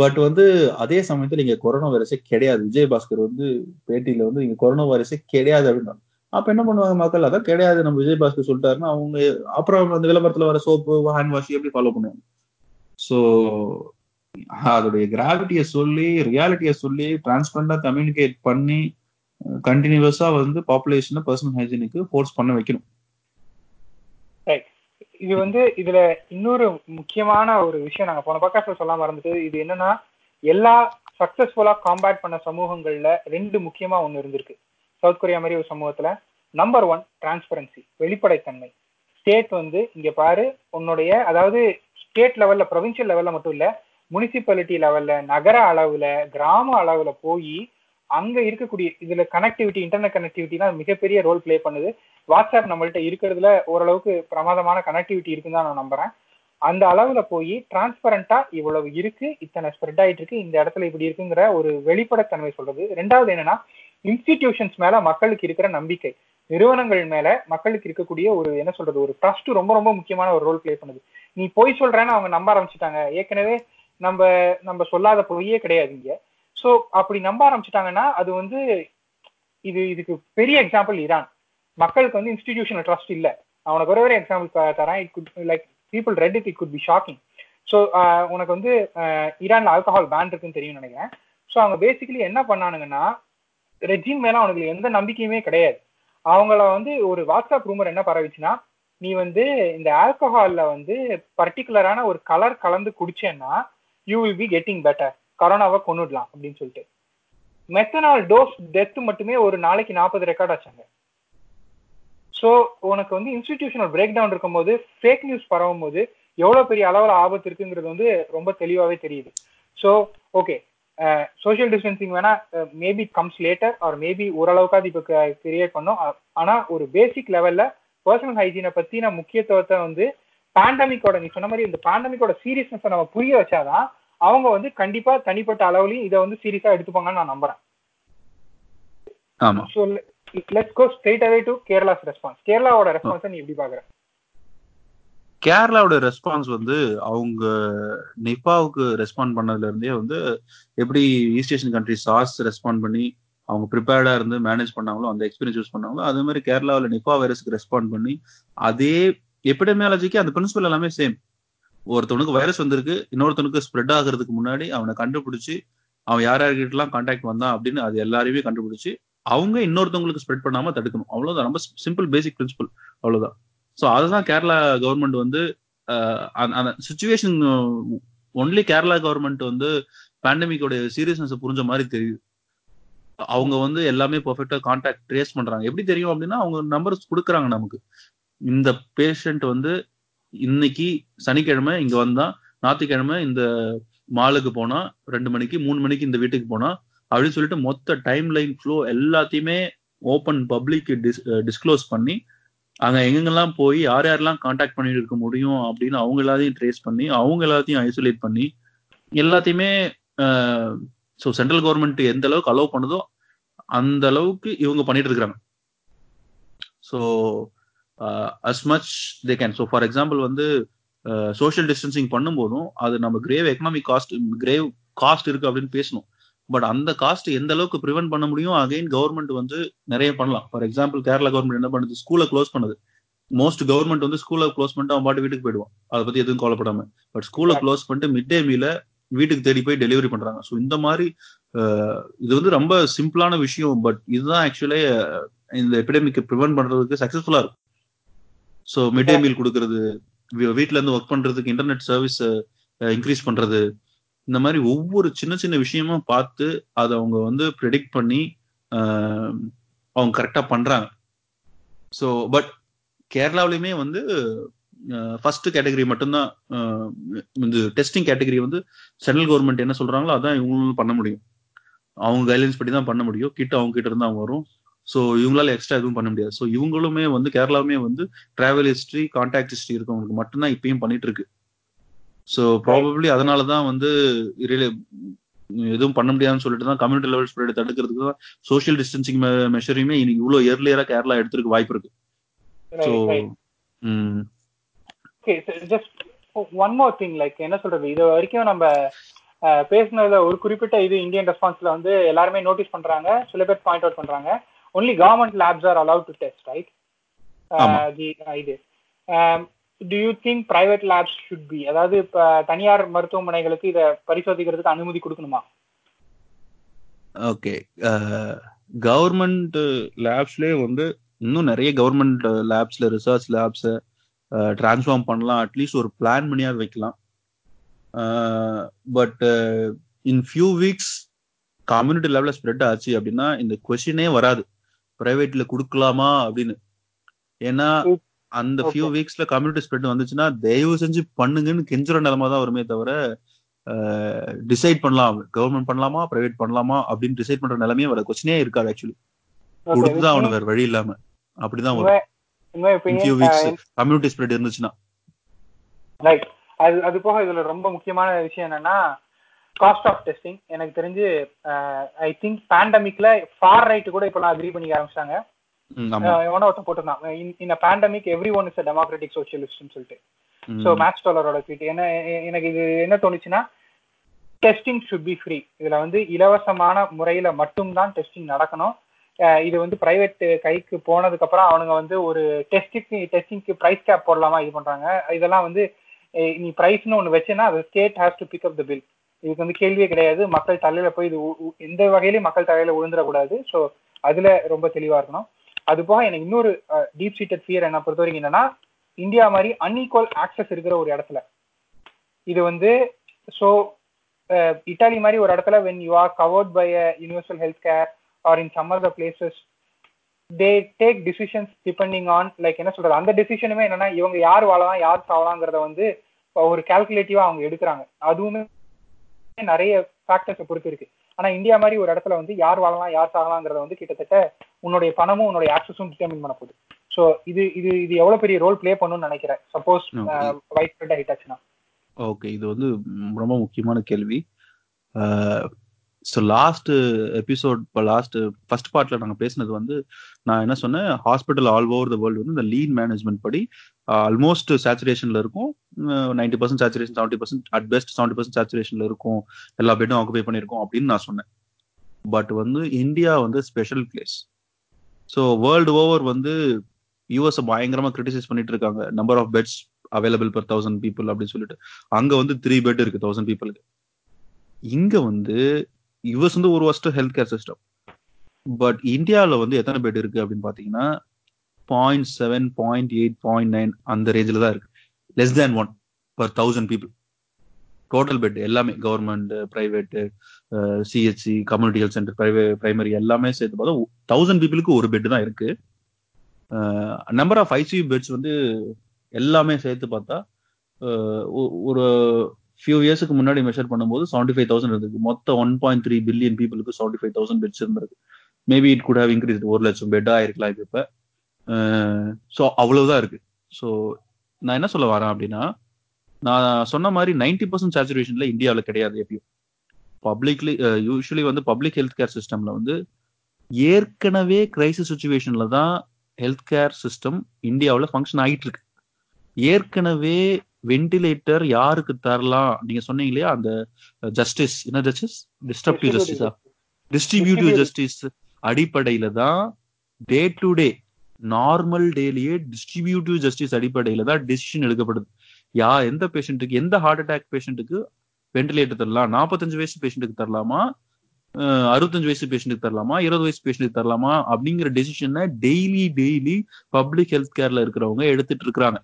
பட் வந்து அதே சமயத்துல இங்க கொரோனா வைரஸே கிடையாது. விஜயபாஸ்கர் வந்து பேட்டியில வந்து இங்க கொரோனா வைரஸே கிடையாது அப்படின்னா அப்ப என்ன பண்ணுவாங்க மக்கள்? அதான் கிடையாது. நம்ம விஜயபாஸ்கர் சொல்லிட்டாருன்னா அவங்க அப்புறம் அந்த விளம்பரத்துல வர சோப்பு ஹேண்ட் வாஷ் எப்படி ஃபாலோ பண்ணுவாங்க? ஸோ அதோடைய கிராவிட்டியை சொல்லி ரியாலிட்டியை சொல்லி டிரான்ஸ்பரண்டா கம்யூனிகேட் பண்ணி கண்டினியூஸா வந்து பாப்புலேஷனை பர்சனல் ஹைஜீனுக்கு ஃபோர்ஸ் பண்ண வைக்கணும். இது வந்து இதுல இன்னொரு முக்கியமான ஒரு விஷயம் நாங்க போன பக்கத்துல சொல்ல மறந்துட்டு இது என்னன்னா எல்லா சக்சஸ்ஃபுல்லா காம்பேட் பண்ண சமூகங்கள்ல ரெண்டு முக்கியமா ஒண்ணு இருந்திருக்கு. சவுத் கொரியா மாதிரி ஒரு சமூகத்துல நம்பர் ஒன் டிரான்ஸ்பரன்சி வெளிப்படைத்தன்மை. ஸ்டேட் வந்து இங்க பாரு உன்னுடைய அதாவது ஸ்டேட் லெவல்ல ப்ரொவின்சியல் லெவல்ல மட்டும் இல்ல முனிசிபாலிட்டி லெவல்ல நகர அளவுல கிராம அளவுல போய் அங்க இருக்கக்கூடிய இதுல கனெக்டிவிட்டி இன்டர்நெட் கனெக்டிவிட்டிலாம் மிகப்பெரிய ரோல் பிளே பண்ணுது. வாட்ஸ்அப் நம்மள்ட்ட இருக்கிறதுல ஓரளவுக்கு பிரமாதமான கனெக்டிவிட்டி இருக்குன்னு தான் நான் நம்புறேன். அந்த அளவுல போய் டிரான்ஸ்பரண்டா இவ்வளவு இருக்கு இத்தனை ஸ்ப்ரெட் ஆயிட்டு இருக்கு இந்த இடத்துல இப்படி இருக்குங்கிற ஒரு வெளிப்படைத்தன்மை சொல்றது. ரெண்டாவது என்னன்னா இன்ஸ்டிடியூஷன்ஸ் மேல மக்களுக்கு இருக்கிற நம்பிக்கை நிறுவனங்கள் மேல மக்களுக்கு இருக்கக்கூடிய ஒரு என்ன சொல்றது ஒரு ட்ரஸ்ட் ரொம்ப ரொம்ப முக்கியமான ஒரு ரோல் பிளே பண்ணுது. நீ பொய் சொல்றேன்னு அவங்க நம்ப ஆரம்பிச்சுட்டாங்க. ஏற்கனவே நம்ம நம்ம சொல்லாத பொய்யே கிடையாது இங்க. ஸோ அப்படி நம்ப ஆரம்பிச்சிட்டாங்கன்னா அது வந்து இது இதுக்கு பெரிய எக்ஸாம்பிள் ஈரான் மக்களுக்கு வந்து இன்ஸ்டிடியூஷனல் ட்ரஸ்ட் இல்லை. அவனுக்கு ஒரே ஒரு எக்ஸாம்பிள் தரேன் it could like people read it it could be shocking so உனக்கு வந்து ஈரான்ல ஆல்கஹால் பேன் இருக்குன்னு தெரியும்னு நினைக்கிறேன். ஸோ அவங்க பேசிக்கலி என்ன பண்ணானுங்கன்னா ரெஜிம் மேலே அவனுக்கு எந்த நம்பிக்கையுமே கிடையாது. அவங்கள வந்து ஒரு வாட்ஸ்அப் ரூமர் என்ன பரவிச்சுன்னா நீ வந்து இந்த ஆல்கஹாலில் வந்து பர்டிகுலரான ஒரு கலர் கலந்து குடிச்சேன்னா you will be getting better கரோனாவை கொண்டுடலாம் அப்படின்னு சொல்லிட்டு. மெத்தனால் டோஸ் டெத் மட்டுமே ஒரு நாளைக்கு நாற்பது ரெக்கார்ட் ஆச்சாங்க. ஸோ உனக்கு வந்து இன்ஸ்டிடியூஷனல் பிரேக் டவுன் இருக்கும்போது ஃபேக் நியூஸ் பரவும் போது எவ்வளோ பெரிய அளவில் ஆபத்து இருக்குங்கிறது வந்து ரொம்ப தெளிவாகவே தெரியுது. ஸோ ஓகே சோஷியல் டிஸ்டன்சிங் வேணா maybe comes later or maybe ஓரளவுக்காவது இப்போ கிரியேட் பண்ணோம். ஆனால் ஒரு பேசிக் லெவலில் பர்சனல் ஹைஜீனை பற்றின முக்கியத்துவத்தை வந்து பேண்டமிக்கோட நீ சொன்ன மாதிரி இந்த பேண்டமிக்கோட சீரியஸ்னஸை நம்ம புரிய வச்சாதான் அவங்க வந்து கண்டிப்பா தனிப்பட்ட அளவுலயும் இதை வந்து சீரியஸா எடுத்துப்பாங்கன்னு நான் நம்புறேன். ஆமா. So let's go straight away to Kerala's response கேரளாவோட ரெஸ்பான்ஸை நீ எப்படி பாக்குற? கேரளாவோட ரெஸ்பான்ஸ் வந்து அவங்க நிப்பாவுக்கு ரெஸ்பாண்ட் பண்ணதுல இருந்தே வந்து எப்படி East Asian countries respond பண்ணி அவங்க ப்ரிப்பேர்டா இருந்து மேனேஜ் பண்ணாங்களோ அந்த எக்ஸ்பீரியன்ஸ் யூஸ் பண்ணாங்களோ அதே மாதிரி கேரளாவில் நிப்பா வைரஸ்க்கு ரெஸ்பாண்ட் பண்ணி அதே எபிடமியாலஜிக்கு அந்த பிரின்சிபல் எல்லாமே சேம் ஒருத்தவனுக்கு வைரஸ் வந்திருக்கு இன்னொருத்தனுக்கு ஸ்ப்ரெட் ஆகிறதுக்கு முன்னாடி அவனை கண்டுபிடிச்சு அவன் யார் யார்கிட்டலாம் கான்டாக்ட் வந்தான் அப்படின்னு அது எல்லாரையுமே கண்டுபிடிச்சு அவங்க இன்னொருத்தவங்களுக்கு ஸ்ப்ரெட் பண்ணாம தடுக்கணும். அவ்வளவுதான். ரொம்ப சிம்பிள் பேசிக் பிரின்சிபல் அவ்வளவுதான். ஸோ அதுதான் கேரளா கவர்மெண்ட் வந்து அந்த சுச்சுவேஷன் ஒன்லி கேரளா கவர்மெண்ட் வந்து பேண்டமிக்கோட சீரியஸ்னஸ் புரிஞ்ச மாதிரி தெரியுது. அவங்க வந்து எல்லாமே பர்ஃபெக்டா கான்டாக்ட் ட்ரேஸ் பண்றாங்க. எப்படி தெரியும் அப்படின்னா அவங்க நம்பர்ஸ் கொடுக்குறாங்க நமக்கு. இந்த பேஷண்ட் வந்து இன்னைக்கு சனிக்கிழமை இங்க வந்தா ஞாயிற்றுக்கிழமை இந்த மாலுக்கு போனா ரெண்டு மணிக்கு மூணு மணிக்கு இந்த வீட்டுக்கு போனா அப்படின்னு சொல்லிட்டு மொத்த டைம் லைன் ஃப்ளோ எல்லாத்தையுமே ஓப்பன் பப்ளிக் டிஸ் டிஸ்க்ளோஸ் பண்ணி அங்க எங்கெங்கெல்லாம் போய் யார் யாரெல்லாம் கான்டாக்ட் பண்ணிட்டு இருக்க முடியும் அப்படின்னு அவங்க எல்லாத்தையும் ட்ரேஸ் பண்ணி அவங்க எல்லாத்தையும் ஐசோலேட் பண்ணி எல்லாத்தையுமே ஸோ சென்ட்ரல் கவர்மெண்ட் எந்த அளவுக்கு அலோவ் பண்ணுதோ அந்த அளவுக்கு இவங்க பண்ணிட்டு இருக்கிறாங்க. So as much they can so for example வந்து சோஷியல் டிஸ்டன்சிங் பண்ணும்போதும் அது நம்ம grave economic cost grave cost இருக்கு அப்படின்னு பேசணும். பட் அந்த காஸ்ட் எந்த அளவுக்கு ப்ரிவென்ட் பண்ண முடியும்? அகைன் கவர்மெண்ட் வந்து நிறைய பண்ணலாம். ஃபார் எக்ஸாம்பிள் கேரளா கவர்மெண்ட் என்ன பண்ணுது? ஸ்கூலை க்ளோஸ் பண்ணுது. மோஸ்ட் கவர்மெண்ட் வந்து ஸ்கூலை க்ளோஸ் பண்ணிட்டு அவன் பாட்டு வீட்டுக்கு போயிடுவான். அதை பத்தி எதுவும் கவலைப்படாம. பட் ஸ்கூலை க்ளோஸ் பண்ணிட்டு மிட் டே மீல வீட்டுக்கு தேடி போய் டெலிவரி பண்றாங்க. ஸோ இந்த மாதிரி இது வந்து ரொம்ப சிம்பிளான விஷயம். பட் இதுதான் ஆக்சுவலி இந்த எபிடமிக் ப்ரிவென்ட் பண்றதுக்கு சக்சஸ்ஃபுல்லா இருக்கும். ஸோ மிட் டே மீல் கொடுக்கறது வீட்ல இருந்து ஒர்க் பண்றதுக்கு இன்டர்நெட் சர்வீஸ் இன்க்ரீஸ் பண்றது இந்த மாதிரி ஒவ்வொரு சின்ன சின்ன விஷயமும் பார்த்து அதை அவங்க வந்து ப்ரெடிக்ட் பண்ணி அவங்க கரெக்டா பண்றாங்க. ஸோ பட் கேரளாவிலுமே வந்து ஃபர்ஸ்ட் கேட்டகரி மட்டும்தான் இந்த டெஸ்டிங் கேட்டகரி வந்து சென்ட்ரல் கவர்மெண்ட் என்ன சொல்றாங்களோ அதான் இவங்களும் பண்ண முடியும். அவங்க கைட்லைன்ஸ் படி தான் பண்ண முடியும். கிட்ட அவங்க கிட்ட இருந்தா வரும். ஸோ இவங்களால எக்ஸ்ட்ரா எதுவும் பண்ண முடியாது. ஸோ இவங்களுமே வந்து கேரளாவுமே வந்து டிராவல் ஹிஸ்ட்ரி கான்டாக்ட் ஹிஸ்ட்ரி இருக்கவங்களுக்கு மட்டும்தான் இப்பயும் பண்ணிட்டு இருக்கு ஸோ ப்ராபப்ளி அதனால தான் வந்து எதுவும் பண்ண முடியாதுன்னு சொல்லிட்டு தான் கம்யூனிட்டி லெவல் ஸ்ப்ரெட் தடுக்கிறதுக்கு தான் சோஷியல் டிஸ்டன்சிங் மெஷரையுமே இன்னைக்கு இவ்வளோ இயர்லியரா கேரளா எடுத்துருக்கு வாய்ப்பு இருக்கு. So just one more thing like என்ன சொல்றது? இது வரைக்கும் நம்ம பேசினதுல ஒரு குறிப்பிட்ட இது இந்தியன் ரெஸ்பான்ஸ்ல வந்து எல்லாருமே நோட்டீஸ் பண்றாங்க சில பேர் பாயிண்ட் அவுட் பண்றாங்க. Only government labs are allowed to test right இது. Do you think private labs should be அதாவது இப்ப தனியார் மருத்துவமனைகளுக்கு இதை பரிசோதிக்கிறதுக்கு அனுமதி கொடுக்கணுமா? ஓகே. கவர்மெண்ட் லேப்ஸ்லயே வந்து இன்னும் நிறைய கவர்மெண்ட் லேப்ஸ்ல ரிசர்ச் லேப்ஸ் டிரான்ஸ்ஃபார்ம் பண்ணலாம். அட்லீஸ்ட் ஒரு பிளான் பண்ணியாவது வைக்கலாம். But in few weeks community லெவலில் ஸ்ப்ரெட் ஆச்சு அப்படின்னா இந்த கொஸ்டினே வராது. பிரைவேட்ல கொடுக்கலாமா அப்படின்னு. ஏன்னா அந்த ஃபியூ வீக்ஸ்ல கம்யூனிட்டி ஸ்ப்ரெட் வந்துச்சுன்னா தயவு செஞ்சு பண்ணுங்கன்னு கெஞ்சுற நிலைமை தான் வருமே தவிர டிசைட் பண்ணலாம். கவர்மெண்ட் பண்ணலாமா பிரைவேட் பண்ணலாமா அப்படின்னு டிசைட் பண்ற நிலைமையே வர கொஸ்டினே இருக்காது ஆக்சுவலி கொடுத்துதான் அவனுக்கு வேற வழி இல்லாம. அப்படிதான் வரும். ஃபியூ வீக்ஸ் கம்யூனிட்டி ஸ்ப்ரெட் இருந்துச்சுன்னா. ரைட் அது அது போக இதுல ரொம்ப முக்கியமான விஷயம் என்னன்னா காஸ்ட் ஆஃப் டெஸ்டிங் எனக்கு தெரிஞ்சு ஐ திங்க் பேண்டமிக்ல ஃபார் ரைட் கூட இப்போ நான் அக்ரி பண்ணிக்க ஆரம்பிச்சாங்க எவனோ ஒருத்தன் போட்டிருந்தான். இந்த pandemic everyone is democratic சோசியலிஸ்ட்னு சொல்லிட்டு. ஸோ மேக்ஸ் டாலரோட ட்வீட் என்ன எனக்கு இது என்ன தோணுச்சுன்னா டெஸ்டிங் ஷுட் பி ஃப்ரீ இதுல வந்து இலவசமான முறையில மட்டும்தான் டெஸ்டிங் நடக்கணும். இது வந்து பிரைவேட் கைக்கு போனதுக்கு அப்புறம் அவனுங்க வந்து ஒரு டெஸ்டிக்கு டெஸ்டிங்க்கு ப்ரைஸ் கேப் போடலாமா இது பண்றாங்க. இதெல்லாம் வந்து நீ ப்ரைஸ்னு ஒன்று வச்சுன்னா அது state has to pick up the bill இதுக்கு வந்து கேள்வியே கிடையாது. மக்கள் தலையில போய் இது எந்த வகையிலையும் மக்கள் தலையில விழுந்துடக்கூடாது ஸோ அதுல ரொம்ப தெளிவா இருக்கணும். அது போக எனக்கு இன்னொரு டீப் சீட்டட் ஃபியர் என்ன பொறுத்த வரைக்கும் என்னன்னா இந்தியா மாதிரி அன்இக்குவல் ஆக்சஸ் இருக்கிற ஒரு இடத்துல. இது வந்து ஸோ இட்டாலி மாதிரி ஒரு இடத்துல when you are covered by a universal health care or in some the places they take decisions depending on like என்ன சொல்றது அந்த டிசிஷனுமே என்னன்னா இவங்க யார் வாழலாம் யார் சாவலாங்கிறத வந்து ஒரு கால்குலேட்டிவா அவங்க எடுக்கிறாங்க. அதுவுமே நிறைய ஃபேக்டர்ஸை பொறுத்து இருக்கு ஆனா இந்தியா மாதிரி ஒரு இடத்துல வந்து யார் வாழலாம் யார் சாகலாங்கிறத வந்து கிட்டத்தட்ட உன்னுடைய பணமும் உன்னுடைய ஆக்சஸும் டிட்டர்மின் பண்ண போகுது. ஸோ இது இது இது எவ்வளவு பெரிய ரோல் பிளே பண்ணும்னு நினைக்கிறேன். சப்போஸ் வைட் ஸ்ப்ரெட் ஹிட் ஆச்சுன்னா. ஓகே இது வந்து ரொம்ப முக்கியமான கேள்வி. ஸோ லாஸ்ட் எபிசோட் இப்போ லாஸ்ட் ஃபர்ஸ்ட் பார்ட்ல நாங்கள் பேசினது வந்து நான் என்ன சொன்னேன்? Hospital all over the world வந்து இந்த லீன் மேனேஜ்மெண்ட் படி ஆல்மோஸ்ட் சேச்சுரேஷன்ல இருக்கும். Ninety percent saturation seventy percent at best seventy percent சேச்சுரேஷன்ல இருக்கும். எல்லா பெட்டும் ஆக்குபை பண்ணிருக்கோம் அப்படின்னு நான் சொன்னேன். பட் வந்து இந்தியா வந்து special place so world over வந்து யூஎஸ் பயங்கரமா கிரிட்டிசைஸ் பண்ணிட்டு இருக்காங்க. Number of beds available per thousand people அப்படின்னு சொல்லிட்டு. அங்க வந்து த்ரீ பெட் இருக்கு தௌசண்ட் பீப்புளுக்கு இங்க வந்து யுஎஸ் வந்து ஒரு வருஷம் ஹெல்த் கேர் சிஸ்டம் பட் இந்தியாவில் வந்து எத்தனை பெட் இருக்கு அப்படின்னு பாத்தீங்கன்னா point seven point eight point nine அந்த ரேஞ்சில் தான் இருக்கு. Less than one per thousand people total bed எல்லாமே government private CHC community health centre private primary எல்லாமே சேர்த்து பார்த்தா தௌசண்ட் பீப்புளுக்கு ஒரு பெட் தான் இருக்கு. நம்பர் ஆஃப் ஐசியூ பெட்ஸ் வந்து எல்லாமே சேர்த்து பார்த்தா ஒரு ஃபியூ இயர்ஸுக்கு முன்னாடி மெஷர் பண்ணும்போது செவன்டி ஃபைவ் தௌசண்ட் இருந்தது மொத்தம் ஒன் பாயிண்ட் த்ரீ பில்லியன் பீப்புளுக்கு செவன்டி ஃபைவ் தௌசண்ட் பெட்ஸ் இருந்திருக்கு. Maybe it could have increase ஒரு லட்சம் பெட் இருக்கலாம் இப்போ. ஸோ அவ்வளவுதான் இருக்கு. ஸோ நான் என்ன சொல்ல வரேன் அப்படின்னா நான் சொன்ன மாதிரி நைன்டி பர்சன்ட் சேச்சுரேஷன்ல இந்தியாவில் கிடையாது எப்பயும். பப்ளிக்லி யூஸ்வலி வந்து பப்ளிக் ஹெல்த் கேர் சிஸ்டம்ல வந்து ஏற்கனவே கிரைசிஸ் சுச்சுவேஷன்ல தான் ஹெல்த் கேர் சிஸ்டம் இந்தியாவில் ஃபங்க்ஷன் ஆகிட்டு இருக்கு ஏற்கனவே வென்டிலேட்டர் யாருக்கு தரலாம்? நீங்க சொன்னீங்க இல்லையா அந்த ஜஸ்டிஸ் என்ன ஜஸ்டிஸ் டிஸ்ட்ரப்டிவ் ஜஸ்டிஸா டிஸ்ட்ரிபியூட்டிவ் ஜஸ்டிஸ் அடிப்படையில தான் டே டு டே நார்மல் டேலியே டிஸ்ட்ரிபியூட்டிவ் ஜஸ்டிஸ் அடிப்படையில தான் டிசிஷன் எடுக்கப்படுது. யா எந்த பேஷண்ட்டுக்கு எந்த ஹார்ட் அட்டாக் பேஷண்ட்டுக்கு வென்டிலேட்டர் தரலாம்? நாற்பத்தஞ்சு வயசு பேஷண்ட்டுக்கு தரலாமா? அறுபத்தஞ்சு வயசு பேஷண்ட்டுக்கு தரலாமா? இருபது வயசு பேஷண்ட்டுக்கு தரலாமா? அப்படிங்கிற டெசிஷனை டெய்லி டெய்லி பப்ளிக் ஹெல்த் கேர்ல இருக்கிறவங்க எடுத்துட்டு இருக்கிறாங்க.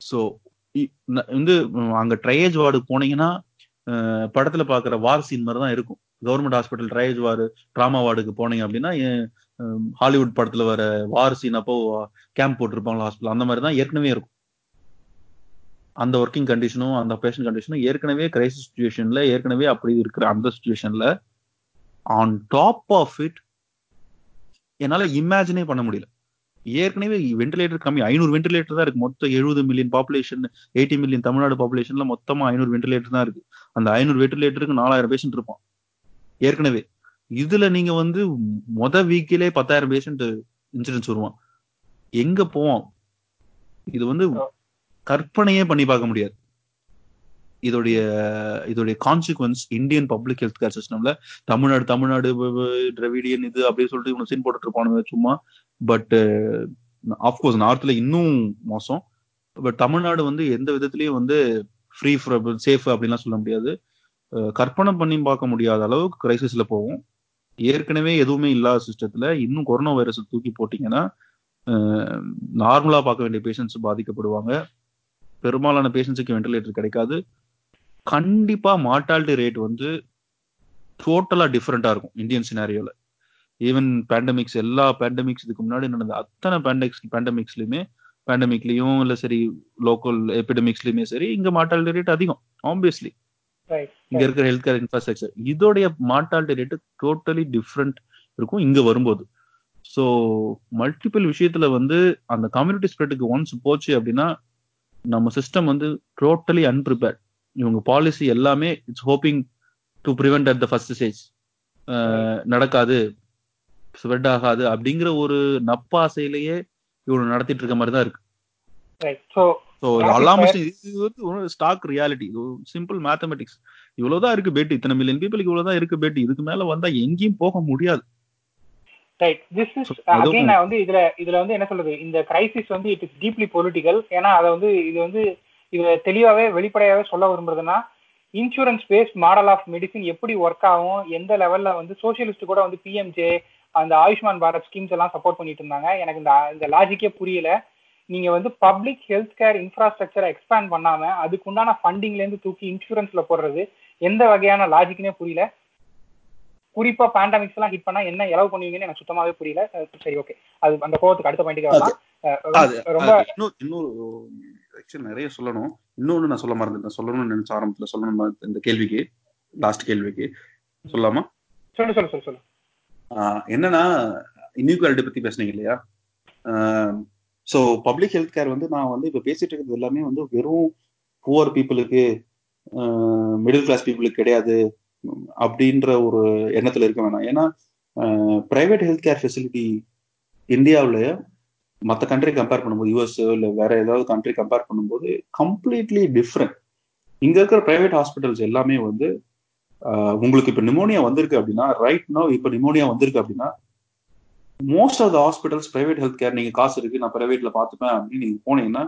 ஸோ வந்து அங்க ட்ரையேஜ் வார்டு போனீங்கன்னா படத்துல பாக்குற வார் சீன் மாதிரி தான் இருக்கும். Government hospital triage ward trauma வார்டுக்கு போனீங்க அப்படின்னா ஹாலிவுட் படத்துல வர வார் சீன் அப்போ கேம்ப் போட்டிருப்பாங்களா ஹாஸ்பிட்டல் அந்த மாதிரி தான் ஏற்கனவே இருக்கும். அந்த ஒர்க்கிங் கண்டிஷனும் அந்த பேஷண்ட் கண்டிஷனும் ஏற்கனவே கிரைசிஸ் சுச்சுவேஷன்ல ஏற்கனவே அப்படி இருக்கிற அந்த சுச்சுவேஷன்ல ஆன் டாப் ஆஃப் இட் என்னால இமேஜினே பண்ண முடியல. ஏற்கனவே வென்டிலேட்டர் கம்மி ஐநூறு வென்டிலேட்டர் தான் இருக்கு. மொத்தம் எழுபது million population eighty million Tamil Nadu பாப்புலேஷன்ல மொத்தமா ஐநூறு வென்டிலேட்டர் தான் இருக்கு. அந்த ஐநூறு வென்டிலேட்டருக்கு நாலாயிரம் பேஷண்ட் இருப்பான். ஏற்கனவே. இதுல நீங்க வந்து மொத வீக்கிலே பத்தாயிரம் பேஷண்ட் இன்சூரன்ஸ் வருவான். எங்க போவோம் இது வந்து கற்பனையே பண்ணி பார்க்க முடியாது. இதோடைய இதோடைய consequence Indian public health care சிஸ்டம்ல தமிழ்நாடு தமிழ்நாடு திராவிடியன் இது அப்படின்னு சொல்லிட்டு இவங்க சீன் போட்டுட்டு இருப்பானுங்க சும்மா. பட் ஆஃப்கோர்ஸ் நார்த்ல இன்னும் மோசம். பட் தமிழ்நாடு வந்து எந்த விதத்திலயும் வந்து ஃப்ரீ சேஃப் அப்படின்லாம் சொல்ல முடியாது. கற்பனை பண்ணி பார்க்க முடியாத அளவுக்கு கிரைசிஸ்ல போகும். ஏற்கனவே எதுவுமே இல்லாத சிஸ்டத்துல இன்னும் கொரோனா வைரஸை தூக்கி போட்டீங்கன்னா நார்மலா பார்க்க வேண்டிய பேஷண்ட்ஸ் பாதிக்கப்படுவாங்க. பெரும்பாலான பேஷண்ட்ஸுக்கு வென்டிலேட்டர் கிடைக்காது. கண்டிப்பா மார்டாலிட்டி ரேட் வந்து டோட்டலா டிஃப்ரெண்டா இருக்கும் இந்தியன் சினாரியோல ஈவன் பேண்டமிக்ஸ் எல்லா பேண்டமிக்ஸ் இதுக்கு முன்னாடி நடந்த அத்தனை பேண்டமிக்ஸ் பேண்டமிக்ஸ்லயுமே பேண்டமிக்லயும் இல்ல சரி லோக்கல் எபிடமிக்ஸ்லயுமே சரி இங்க மார்டாலிட்டி ரேட் அதிகம் ஆப்வியஸ்லி இங்க இருக்கிற ஹெல்த் கேர் இன்ஃப்ராஸ்ட்ரக்சர் இதோடைய மார்டாலிட்டி ரேட் டோட்டலி டிஃப்ரெண்ட் இருக்கும். இங்க வரும்போது. ஸோ மல்டிபிள் விஷயத்துல வந்து அந்த கம்யூனிட்டி ஸ்ப்ரெட்டுக்கு ஒன்ஸ் போச்சு அப்படின்னா நம்ம சிஸ்டம் வந்து டோட்டலி அன்பிரிப்பேர்ட் இவங்க பாலிசி எல்லாமே it's hoping to prevent at the first stage நடக்காது ஸ்ப்ரெட் ஆகாது அப்படிங்கிற ஒரு நப்பாசையிலேயே இவங்க நடத்திட்டு இருக்க மாதிரி தான் இருக்கு. ஸோ இது வந்து ஸ்டாக் ரியாலிட்டி சிம்பிள் மேத்தமெட்டிக்ஸ் இவ்வளவுதான் இருக்கு பேட்டு இத்தனை மில்லியன் பீப்புளுக்கு இவ்வளவுதான் இருக்கு பேட்டு இதுக்கு மேல வந்தா எங்கேயும் போக முடியாது. ரைட் திஸ் இஸ் அகைன் நான் வந்து இதுல இதுல வந்து என்ன சொல்றது? இந்த கிரைசிஸ் வந்து இட் இஸ் டீப்லி பொலிட்டிக்கல் ஏன்னா அதை வந்து இது வந்து இது தெளிவாவே வெளிப்படையாவே சொல்ல விரும்புறதுன்னா insurance based model of medicine எப்படி ஒர்க் ஆகும் எந்த லெவல்ல வந்து சோசியலிஸ்ட் கூட வந்து பிஎம்ஜே அந்த ஆயுஷ்மான் பாரத் ஸ்கீம்ஸ் எல்லாம் சப்போர்ட் பண்ணிட்டு இருந்தாங்க. எனக்கு இந்த இந்த லாஜிக்கே புரியல. நீங்க வந்து பப்ளிக் ஹெல்த் கேர் இன்ஃப்ராஸ்ட்ரக்சரை எக்ஸ்பேண்ட் பண்ணாம அதுக்கு உண்டான ஃபண்டிங்ல இருந்து தூக்கி இன்சூரன்ஸ்ல போடுறது எந்த வகையான லாஜிக்னே புரியல. குறிப்பா பேண்டமிக்ஸ் எல்லாம் ஹிட் பண்ணா என்ன எலவு பண்ணுவீங்கன்னு எனக்கு சுத்தமாவே புரியல. சரி ஓகே அது அந்த கோவத்துக்கு அடுத்த பாயிண்ட்டுக்கு வரலாம். ரொம்ப இன்னும் நிறைய சொல்லணும். இன்னொன்னு நான் சொல்ல மறந்துட்டேன். சொல்லணும்னு நினைச்ச ஆரம்பத்துல சொல்லணும் இந்த கேள்விக்கு லாஸ்ட் கேள்விக்கு. சொல்லாமா? சொல்லு சொல்லு சொல்லு சொல்லு. என்னன்னா இன்இக்வாலிட்டி பத்தி பேசுனீங்க இல்லையா? ஸோ பப்ளிக் ஹெல்த் கேர் வந்து நான் வந்து இப்போ பேசிட்டு இருக்கிறது எல்லாமே வந்து வெறும் புவர் பீப்புளுக்கு மிடில் கிளாஸ் பீப்புளுக்கு கிடையாது அப்படின்ற ஒரு எண்ணத்துல இருக்க வேணாம். ஏன்னா பிரைவேட் ஹெல்த் கேர் ஃபெசிலிட்டி இந்தியாவில் மற்ற கண்ட்ரி கம்பேர் பண்ணும்போது யூஎஸ் இல்லை வேற ஏதாவது கண்ட்ரி கம்பேர் பண்ணும்போது கம்ப்ளீட்லி டிஃப்ரெண்ட் இங்க இருக்கிற பிரைவேட் ஹாஸ்பிட்டல்ஸ் எல்லாமே வந்து உங்களுக்கு இப்போ நிமோனியா வந்திருக்கு அப்படின்னா ரைட் நோ இப்போ நிமோனியா வந்திருக்கு அப்படின்னா most of the hospitals private health care நீங்க காசு இருக்கு நான் பிரைவேட்ல பார்த்துப்பேன் அப்படின்னு நீங்க போனீங்கன்னா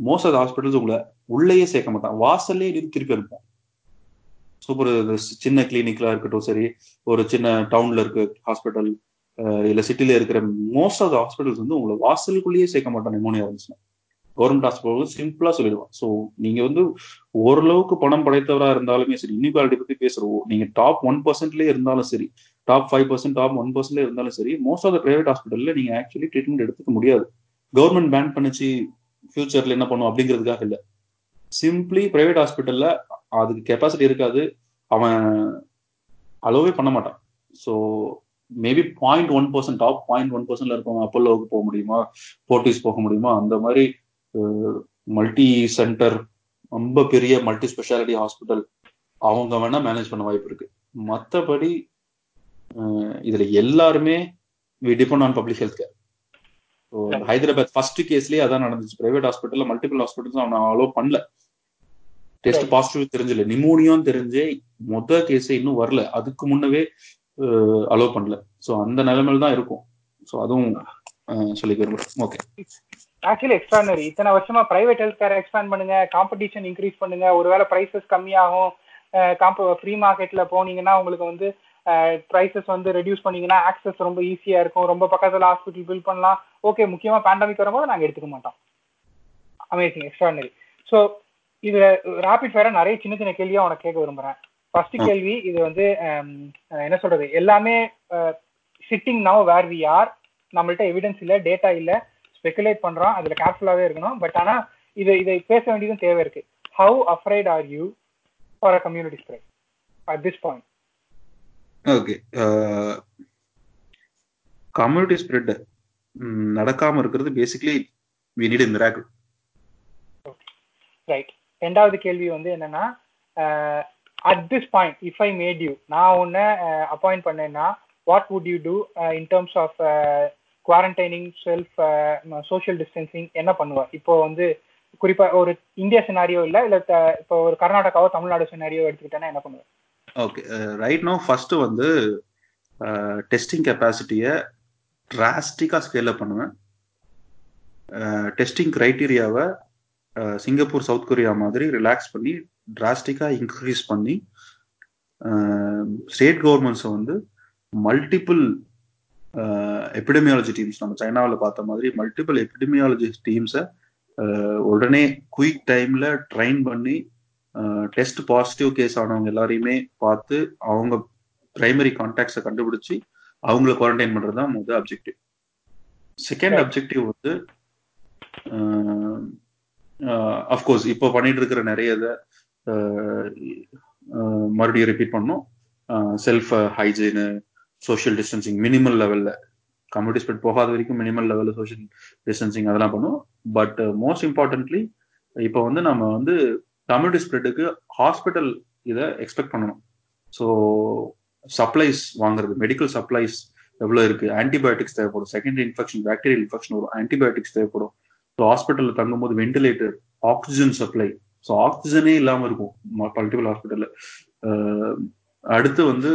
மோஸ்ட் ஆஃப் த ஹாஸ்பிட்டல்ஸ் உங்களை உள்ளேயே சேர்க்க மாட்டான் வாசல்லே இருந்து திருப்பி இருப்போம் சூப்பர் சின்ன கிளினிக்ல இருக்கட்டும் சரி ஒரு சின்ன டவுன்ல இருக்க ஹாஸ்பிட்டல் இல்ல சிட்டில இருக்கிற மோஸ்ட் ஆஃப் த ஹாஸ்பிட்டல்ஸ் வந்து உங்களை வாசலுக்குள்ளேயே சேர்க்க மாட்டான் நிமோனியா இருந்துச்சுன்னா கவர்மெண்ட் ஹாஸ்பிட்டல் சிம்பிளா சொல்லிடுவான். ஸோ நீங்க வந்து ஓரளவுக்கு பணம் படைத்தவரா இருந்தாலுமே சரி இன்இக்வாலிட்டி பத்தி பேசுறவோ நீங்க டாப் ஒன் பர்சன்ட்லேயே இருந்தாலும் சரி top five percent top one பர்சன்ட்ல இருந்தாலும் சரி மோஸ்ட் ஆஃப் த பிரைவேட் ஹாஸ்பிட்டல்ல நீங்க ஆக்சுவலி ட்ரீட்மெண்ட் எடுத்துக்க முடியாது. கவர்மெண்ட் பேன் பண்ணிச்சு ஃபியூச்சர்ல என்ன பண்ணும் அப்படிங்கிறதுக்காக இல்லை. சிம்பிளி பிரைவேட் ஹாஸ்பிட்டல்ல அதுக்கு கெப்பாசிட்டி இருக்காது அவன் அளவே பண்ண மாட்டான். So maybe point one percent top point one பர்சன்ட்ல இருக்கவங்க அப்பல்லோவுக்கு போக முடியுமா போர்ட்டிஸ் போக முடியுமா அந்த மாதிரி மல்டி சென்டர் ரொம்ப பெரிய மல்டி ஸ்பெஷாலிட்டி ஹாஸ்பிட்டல் அவங்க வேணா மேனேஜ் பண்ண வாய்ப்பு இருக்கு. மற்றபடி இதுல எல்லாருமே we depend on public health care Hyderabad first கேஸ்லயே அதான் நடந்துச்சு. பிரைவேட் ஹாஸ்பிட்டல்ல மல்டிபிள் ஹாஸ்பிட்டல்ஸ் அவனை அலோவ் பண்ணல. டெஸ்ட் பாசிட்டிவ் தெரிஞ்சல. நிமோனியான்னு தெரிஞ்சே மொத கேஸே இன்னும் வரல. அதுக்கு முன்னவே அலோவ் பண்ணல. ஸோ அந்த நிலைமையில தான் இருக்கும். ஸோ அதுவும் சொல்லிக்கிறேன். ஓகே ஆக்சுவலி எக்ஸ்ட்ரானரி இத்தனை வருஷமா பிரைவேட் ஹெல்த் கேர் எக்ஸ்பேண்ட் பண்ணுங்க காம்படிஷன் இன்க்ரீஸ் பண்ணுங்க. ஒருவேளை பிரைசஸ் கம்மியாகும் காம்போ ஃப்ரீ மார்க்கெட்ல போனீங்கன்னா உங்களுக்கு வந்து ப்ரைசஸ் வந்து ரெடியூஸ் பண்ணீங்கன்னா ஆக்சஸ் ரொம்ப ஈஸியா இருக்கும். ரொம்ப பக்கத்துல ஹாஸ்பிட்டல் பில் பண்ணலாம். ஓகே முக்கியமா பேண்டமிக் வரும்போது நாங்க எடுத்துக்க மாட்டோம். அமேசிங் எக்ஸ்ட்ரானரி ஸோ இது ரேபிட் ஃபயரா நிறைய சின்ன சின்ன கேள்வியா உனக்கு கேட்க விரும்புறேன். ஃபர்ஸ்ட் கேள்வி இது வந்து என்ன சொல்றது? எல்லாமே sitting now where we are நம்மள்ட்ட எவிடன்ஸ் இல்ல டேட்டா இல்ல. ஸ்பெகுலேட் பண்றோம் அதுல கேர்ஃபுல்லாவே இருக்கணும். பட் ஆனா இது இதை பேச வேண்டியதும் தேவை இருக்கு. How afraid are you for a community spread at this point okay community spread நடக்காம இருக்கிறது basically we need miracle right ரெண்டாவது கேள்வி வந்து என்னன்னா at this point if I made you நான் உன்னை அப்பாயிண்ட் பண்ணேன்னா what would you do in terms of quarantining self social distancing என்ன பண்ணுவா? இப்போ வந்து குறிப்பா ஒரு இந்தியா சினாரியோ இல்ல இல்ல இப்போ ஒரு கர்நாடகாவோ தமிழ்நாடு சினாரியோ எடுத்துக்கிட்டேன்னா என்ன பண்ணுவேன் ஓகே ரைட் நோ ஃபர்ஸ்ட் வந்து டெஸ்டிங் கெப்பாசிட்டியை டிராஸ்டிக்காக ஸ்கேல் அப் பண்ணுவேன். டெஸ்டிங் க்ரைட்டீரியாவை சிங்கப்பூர் சவுத் கொரியா மாதிரி ரிலாக்ஸ் பண்ணி டிராஸ்டிக்காக இன்க்ரீஸ் பண்ணி ஸ்டேட் கவர்மெண்ட்ஸை வந்து மல்டிபிள் எபிடமியாலஜி டீம்ஸ் நம்ம சைனாவில் பார்த்த மாதிரி மல்டிபிள் எபிடமியாலஜி டீம்ஸை உடனே குயிக் டைம்ல ட்ரைன் பண்ணி டெஸ்ட் பாசிட்டிவ் கேஸ் ஆனவங்க எல்லாரையுமே பார்த்து அவங்க பிரைமரி கான்டாக்ட்ஸை கண்டுபிடிச்சி அவங்கள குவாரண்டைன் பண்றது தான் முதல் அப்ஜெக்டிவ் செகண்ட் அப்ஜெக்டிவ் வந்து அஃப்கோர்ஸ் இப்போ பண்ணிட்டு இருக்கிற நிறைய இதை மறுபடியும் ரிப்பீட் பண்ணோம் self hygiene social distancing minimal லெவல்ல கம்யூனிட்டி ஸ்ப்ரெட் போகாத வரைக்கும் மினிமல் லெவலில் சோஷியல் டிஸ்டன்சிங் அதெல்லாம் பண்ணுவோம். பட் மோஸ்ட் இம்பார்ட்டன்ட்லி இப்போ வந்து நம்ம வந்து கம்யூனிட்டி ஸ்ப்ரெட்டுக்கு ஹாஸ்பிட்டல் இதை எக்ஸ்பெக்ட் பண்ணணும். ஸோ சப்ளைஸ் வாங்குறது மெடிக்கல் சப்ளைஸ் எவ்வளோ இருக்கு? ஆன்டிபயோட்டிக்ஸ் தேவைப்படும். செகண்டரி இன்ஃபெக்ஷன் பாக்டீரியல் இன்ஃபெக்ஷன் வரும். ஆன்டிபயோட்டிக்ஸ் தேவைப்படும். ஸோ ஹாஸ்பிட்டலில் தங்கும்போது வென்டிலேட்டர் ஆக்சிஜன் சப்ளை ஸோ ஆக்சிஜனே இல்லாமல் இருக்கும் மல்டிபிள் ஹாஸ்பிட்டலில் uh, அடுத்து வந்து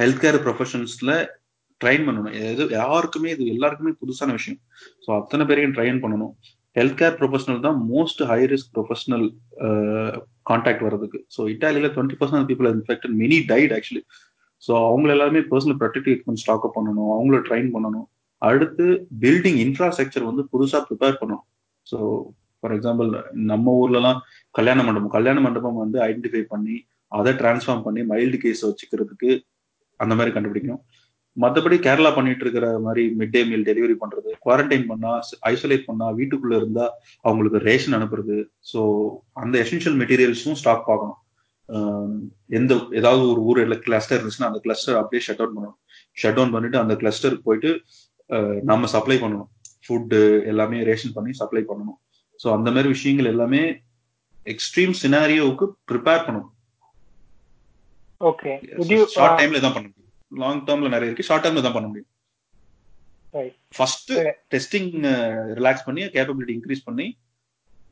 ஹெல்த் கேர் ப்ரொஃபஷன்ஸ்ல ட்ரைன் பண்ணணும். எது யாருக்குமே இது எல்லாருக்குமே புதுசான விஷயம். ஸோ அத்தனை பேரையும் ட்ரைன் பண்ணணும். ஹெல்த் கேர் ப்ரொஃபஷனல் தான் most high risk professional contact வர்றதுக்கு. So இட்டாலியில twenty percent people infected many died actually so அவங்க எல்லாருமே personal protective equipment stock up பண்ணணும். அவங்கள ட்ரைன் பண்ணணும். அடுத்து பில்டிங் இன்ஃப்ராஸ்ட்ரக்சர் வந்து புதுசாக ப்ரிப்பேர் பண்ணணும். ஸோ ஃபார் எக்ஸாம்பிள் நம்ம ஊர்லலாம் கல்யாண மண்டபம். கல்யாண மண்டபம் வந்து ஐடென்டிஃபை பண்ணி அதை டிரான்ஸ்ஃபார்ம் பண்ணி மைல்டு கேஸ் வச்சுக்கிறதுக்கு அந்த மாதிரி கண்டுபிடிக்கணும். மற்றபடி கேரளா பண்ணிட்டு இருக்கிற மாதிரி மிட் டே மீல் டெலிவரி பண்றது குவாரண்டைன் பண்ணா ஐசோலேட் பண்ணா வீட்டுக்குள்ள இருந்தா அவங்களுக்கு ரேஷன் அனுப்புறது. ஸோ அந்த எசென்ஷியல் மெட்டீரியல்ஸும் ஸ்டாக் பார்க்கணும் எந்த ஏதாவது ஒரு ஊர் இல்லை கிளஸ்டர் இருந்துச்சுன்னா அந்த கிளஸ்டர் அப்படியே ஷட் டவுன் பண்ணணும். ஷட் டவுன் பண்ணிட்டு அந்த கிளஸ்டருக்கு போயிட்டு நம்ம சப்ளை பண்ணணும். ஃபுட்டு எல்லாமே ரேஷன் பண்ணி சப்ளை பண்ணணும். ஸோ அந்த மாதிரி விஷயங்கள் எல்லாமே எக்ஸ்ட்ரீம் சினாரியோவுக்கு ப்ரிப்பேர் பண்ணணும். ஓகே. ஷார்ட் டைம்ல தான் பண்ண முடியும். லாங் டேர்ம்ல நிறைய இருக்கு. ஷார்ட் டேர்ம்ல தான் பண்ண முடியும். ஃபர்ஸ்ட் டெஸ்டிங் ரிலாக்ஸ் பண்ணி கேப்பபிலிட்டி இன்க்ரீஸ் பண்ணி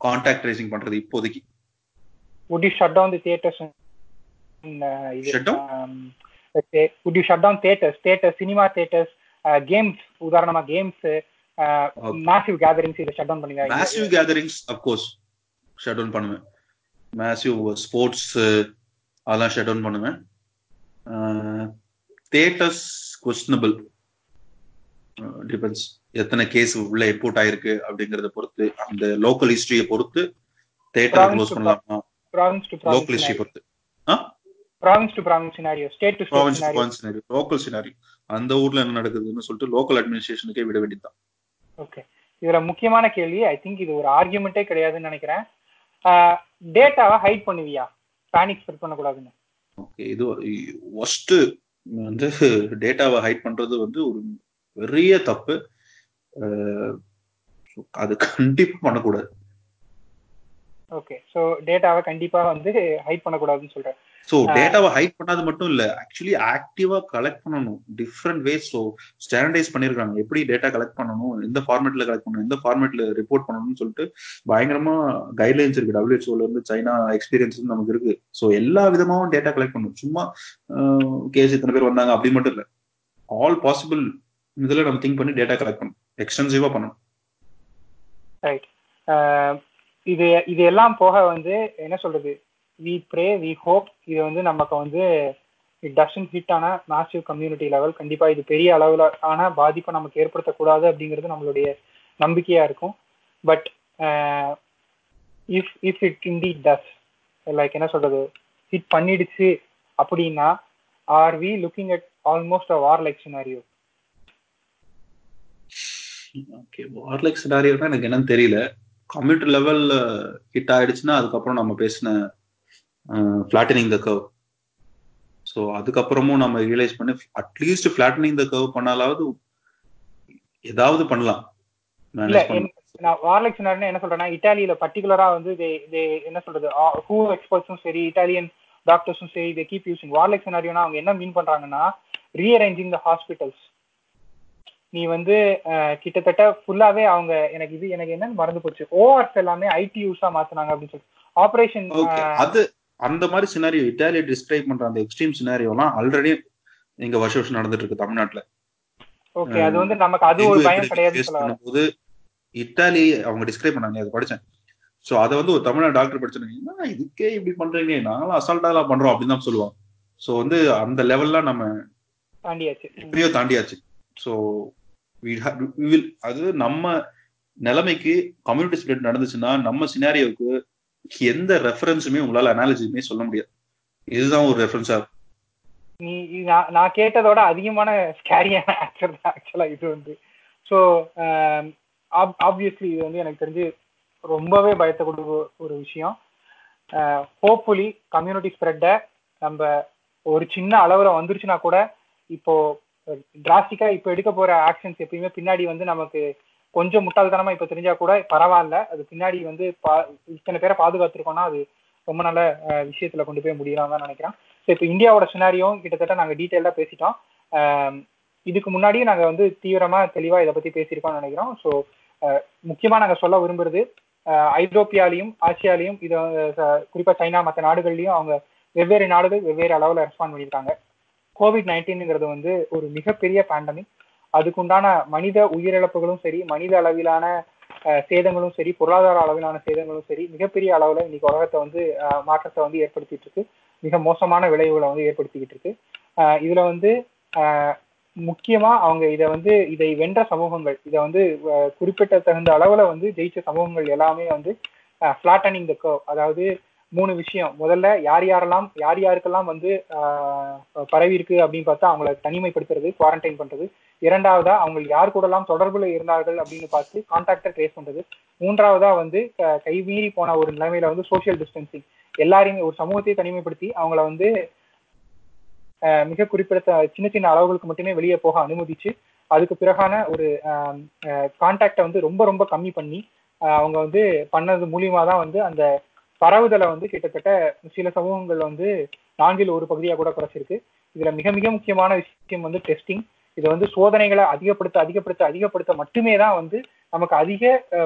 கான்டாக்ட் ட்ரேசிங் பண்றது இப்போதைக்கு. Would you shut down the theaters in uh, Shut down? um, let's say would you shut down theaters theaters cinema theaters uh, games உதாரணமா கேம்ஸ் மேசிவ் கேதரிங்ஸ் இதை ஷட் டவுன் பண்ணுவீங்க massive gatherings of course shut down பண்ணுவேன். மேசிவ் ஸ்போர்ட்ஸ் அதெல்லாம் ஷட் டவுன் பண்ணுவேன் தேட்டர்ஸ் கொஸ்டினபிள் டிபெண்ட்ஸ் எத்தனை கேஸ் உள்ள இம்போர்ட் ஆயிருக்கு அப்படிங்கறத பொறுத்து அந்த லோக்கல் ஹிஸ்டரியை பொறுத்து தேட்டர் க்ளோஸ் பண்ணலாமா? லோக்கல் ஹிஸ்டரி பொறுத்து. to state province scenario. Province scenario local scenario அந்த ஊர்ல என்ன நடக்குதுன்னு சொல்லிட்டு லோக்கல் அட்மினிஸ்ட்ரேஷனுக்கே விட வேண்டியதுதான். ஓகே இதுல முக்கியமான கேள்வி ஐ திங்க் இது ஒரு ஆர்கியூமெண்ட்டே கிடையாதுன்னு நினைக்கிறேன். டேட்டாவை ஹைட் பண்ணுவியா? பேனிக் ஸ்ப்ரெட் பண்ணக்கூடாதுன்னு ஓகே இது ஒஸ்ட் வந்து டேட்டாவை ஹைட் பண்றது வந்து ஒரு பெரிய தப்பு. அது கண்டிப்பா பண்ணக்கூடாது. ஓகே ஸோ டேட்டாவை கண்டிப்பா வந்து ஹைட் பண்ணக்கூடாதுன்னு சொல்றேன். ஸோ டேட்டாவை ஹைட் பண்ணாது மட்டும் இல்ல ஆக்சுவலி ஆக்டிவா கலெக்ட் பண்ணணும். டிஃப்ரெண்ட் வேஸ் ஸோ ஸ்டாண்டர்டைஸ் பண்ணிருக்காங்க. எப்படி டேட்டா கலெக்ட் பண்ணணும் எந்த ஃபார்மேட்ல கலெக்ட் பண்ணணும் எந்த ஃபார்மேட்ல ரிப்போர்ட் பண்ணணும்னு சொல்லிட்டு பயங்கரமா கைட்லைன்ஸ் இருக்கு. டபிள்யூஹெச்ஓல இருந்து சைனா எக்ஸ்பீரியன்ஸ் நமக்கு இருக்கு. ஸோ எல்லா விதமாவும் டேட்டா கலெக்ட் பண்ணணும். சும்மா கேஸ் இத்தனை பேர் வந்தாங்க அப்படி மட்டும் இல்ல. ஆல் பாசிபிள் இதுல நம்ம திங்க் பண்ணி டேட்டா கலெக்ட் பண்ணணும். எக்ஸ்டென்சிவா பண்ணணும். ரைட் இது இது எல்லாம் போக வந்து என்ன சொல்றது? வி ப்ரே வி ஹோப் இது வந்து நமக்கு வந்து இட் டசன் ஹிட் ஆன மேசிவ் கம்யூனிட்டி லெவல் கண்டிப்பா இது பெரிய அளவில் ஆன பாதிப்பை நமக்கு ஏற்படுத்தக்கூடாது அப்படிங்கிறது நம்மளுடைய நம்பிக்கையா இருக்கும். But if if it indeed does like என்ன சொல்றது ஹிட் பண்ணிடுச்சு அப்படின்னா are we looking at almost a war like scenario okay war like சினாரியோனா எனக்கு என்னன்னு தெரியல. கம்யூனிட்டி லெவல்ல ஹிட் ஆயிடுச்சுன்னா அதுக்கப்புறம் நம்ம பேசின ஃபிளாட்டனிங் த கர்வ் ஸோ அதுக்கப்புறமும் நம்ம ரியலைஸ் பண்ணி at least flattening the curve பண்ணாலாவது ஏதாவது பண்ணலாம். இல்ல நான் வார்லைக் சினாரினா என்ன சொல்றேன்னா இட்டாலியில பர்டிகுலரா வந்து என்ன சொல்றது ஹூ எக்ஸ்பர்ட்ஸும் சரி இட்டாலியன் டாக்டர்ஸும் சரி இதை கீப் யூசிங் வார்லைக் சினாரியோனா அவங்க என்ன மீன் பண்றாங்கன்னா ரீஅரேஞ்சிங் த ஹாஸ்பிட்டல்ஸ் நீ வந்து கிட்டத்தட்ட ஃபுல்லாவே அவங்க எனக்கு இது எனக்கு என்னன்னு மறந்து போச்சு. ஓஆர்ஸ் எல்லாமே ஐடி யூஸா மாத்தினாங்க அப்படின்னு சொல்லி ஆபரேஷன் அது அந்த மாதிரி சினாரியோ இட்டாலியை டிஸ்கிரைப் பண்ற அந்த எக்ஸ்ட்ரீம் சினாரியோலாம் ஆல்ரெடி இங்க வருஷ வருஷம் நடந்துட்டு இருக்கு தமிழ்நாட்டுல. ஓகே அது வந்து நமக்கு அது ஒரு பயம் கிடையாது இட்டாலி அவங்க டிஸ்கிரைப் பண்ணாங்க அது படிச்சேன். சோ அதை வந்து ஒரு தமிழ்நாடு டாக்டர் படிச்சிருக்கீங்கன்னா இதுக்கே இப்படி பண்றீங்க? நாங்களும் அசால்ட்டா பண்றோம் அப்படின்னு தான் சொல்லுவோம் சோ வந்து அந்த லெவல்லாம் நம்ம தாண்டியாச்சு. எப்படியோ தாண்டியாச்சு. வில் அது நம்ம நிலைமைக்கு கம்யூனிட்டி ஸ்பிரிட் நடந்துச்சுன்னா நம்ம சினாரியோவுக்கு எந்த ரெஃபரன்ஸுமே உங்களால அனாலஜியுமே சொல்ல முடியாது. இதுதான் ஒரு ரெஃபரன்ஸா நீ நான் கேட்டதோட அதிகமான ஸ்கேரியான ஆக்சுவல் ஆக்சுவலா இது வந்து. ஸோ ஆப்வியஸ்லி um, இது வந்து எனக்கு தெரிஞ்சு ரொம்பவே பயத்தை கொடுக்க ஒரு விஷயம். ஹோப்ஃபுல்லி கம்யூனிட்டி ஸ்ப்ரெட்டை நம்ம ஒரு சின்ன அளவில் வந்துருச்சுன்னா கூட இப்போ டிராஸ்டிக்கா இப்போ எடுக்க போற ஆக்ஷன்ஸ் எப்பயுமே பின்னாடி வந்து நமக்கு கொஞ்சம் முட்டாள்தனமா இப்ப தெரிஞ்சா கூட பரவாயில்ல. அது பின்னாடி வந்து இத்தனை பேரை பாதுகாத்துருக்கோம்னா அது ரொம்ப நல்ல விஷயத்துல கொண்டு போய் முடியலாம் தான் நினைக்கிறேன். ஸோ இப்போ இந்தியாவோட சினாரியும் கிட்டத்தட்ட நாங்கள் டீட்டெயிலாக பேசிட்டோம். இதுக்கு முன்னாடியும் நாங்கள் வந்து தீவிரமா தெளிவாக இதை பத்தி பேசியிருக்கோம்னு நினைக்கிறோம். ஸோ முக்கியமா நாங்கள் சொல்ல விரும்புறது ஐரோப்பியாலையும் ஆசியாலையும் இதை குறிப்பா சைனா மற்ற நாடுகள்லையும் அவங்க வெவ்வேறு நாடுகள் வெவ்வேறு அளவில் ரெஸ்பாண்ட் பண்ணியிருக்காங்க. கோவிட் நைன்டீன்ங்கிறது வந்து ஒரு மிகப்பெரிய பேண்டமிக் அதுக்குண்டான மனித உயிரிழப்புகளும் சரி மனித அளவிலான சேதங்களும் சரி பொருளாதார அளவிலான சேதங்களும் சரி மிகப்பெரிய அளவுல இன்னைக்கு உலகத்தை வந்து மாற்றத்தை வந்து ஏற்படுத்திட்டு இருக்கு. மிக மோசமான விளைவுகளை வந்து ஏற்படுத்திக்கிட்டு இருக்கு. இதுல வந்து முக்கியமா அவங்க இதை வந்து இதை வென்ற சமூகங்கள் இதை வந்து குறிப்பிட்ட தகுந்த அளவுல வந்து ஜெயிச்ச சமூகங்கள் எல்லாமே வந்து பிளாட்டனிங் த கர்வ் அதாவது மூணு விஷயம். முதல்ல யார் யாரெல்லாம் யார் யாருக்கெல்லாம் வந்து பரவி இருக்கு அப்படின்னு பார்த்தா அவங்கள தனிமைப்படுத்துறது குவாரண்டைன் பண்றது. இரண்டாவதா அவங்க யார் கூட எல்லாம் தொடர்புல இருந்தார்கள் அப்படின்னு பார்த்து கான்டாக்டை ட்ரேஸ் பண்றது. மூன்றாவதா வந்து கைமீறி போன ஒரு நிலைமையில வந்து சோசியல் டிஸ்டன்சிங் எல்லாரையுமே ஒரு சமூகத்தை தனிமைப்படுத்தி அவங்கள வந்து மிக குறிப்பிட்ட சின்ன சின்ன அளவுகளுக்கு மட்டுமே வெளியே போக அனுமதிச்சு அதுக்கு பிறகான ஒரு கான்டாக்டை வந்து ரொம்ப ரொம்ப கம்மி பண்ணி அவங்க வந்து பண்ணது மூலியமா தான் வந்து அந்த பரவுதலை வந்து கிட்டத்தட்ட சில சமூகங்கள் வந்து நான்கில் ஒரு பகுதியாக கூட குறைச்சிருக்கு. இதுல மிக மிக முக்கியமான விஷயம் வந்து டெஸ்டிங் இது வந்து சோதனைகளை அதிகப்படுத்த அதிகப்படுத்த அதிகப்படுத்த மட்டுமே தான் வந்து நமக்கு அதிக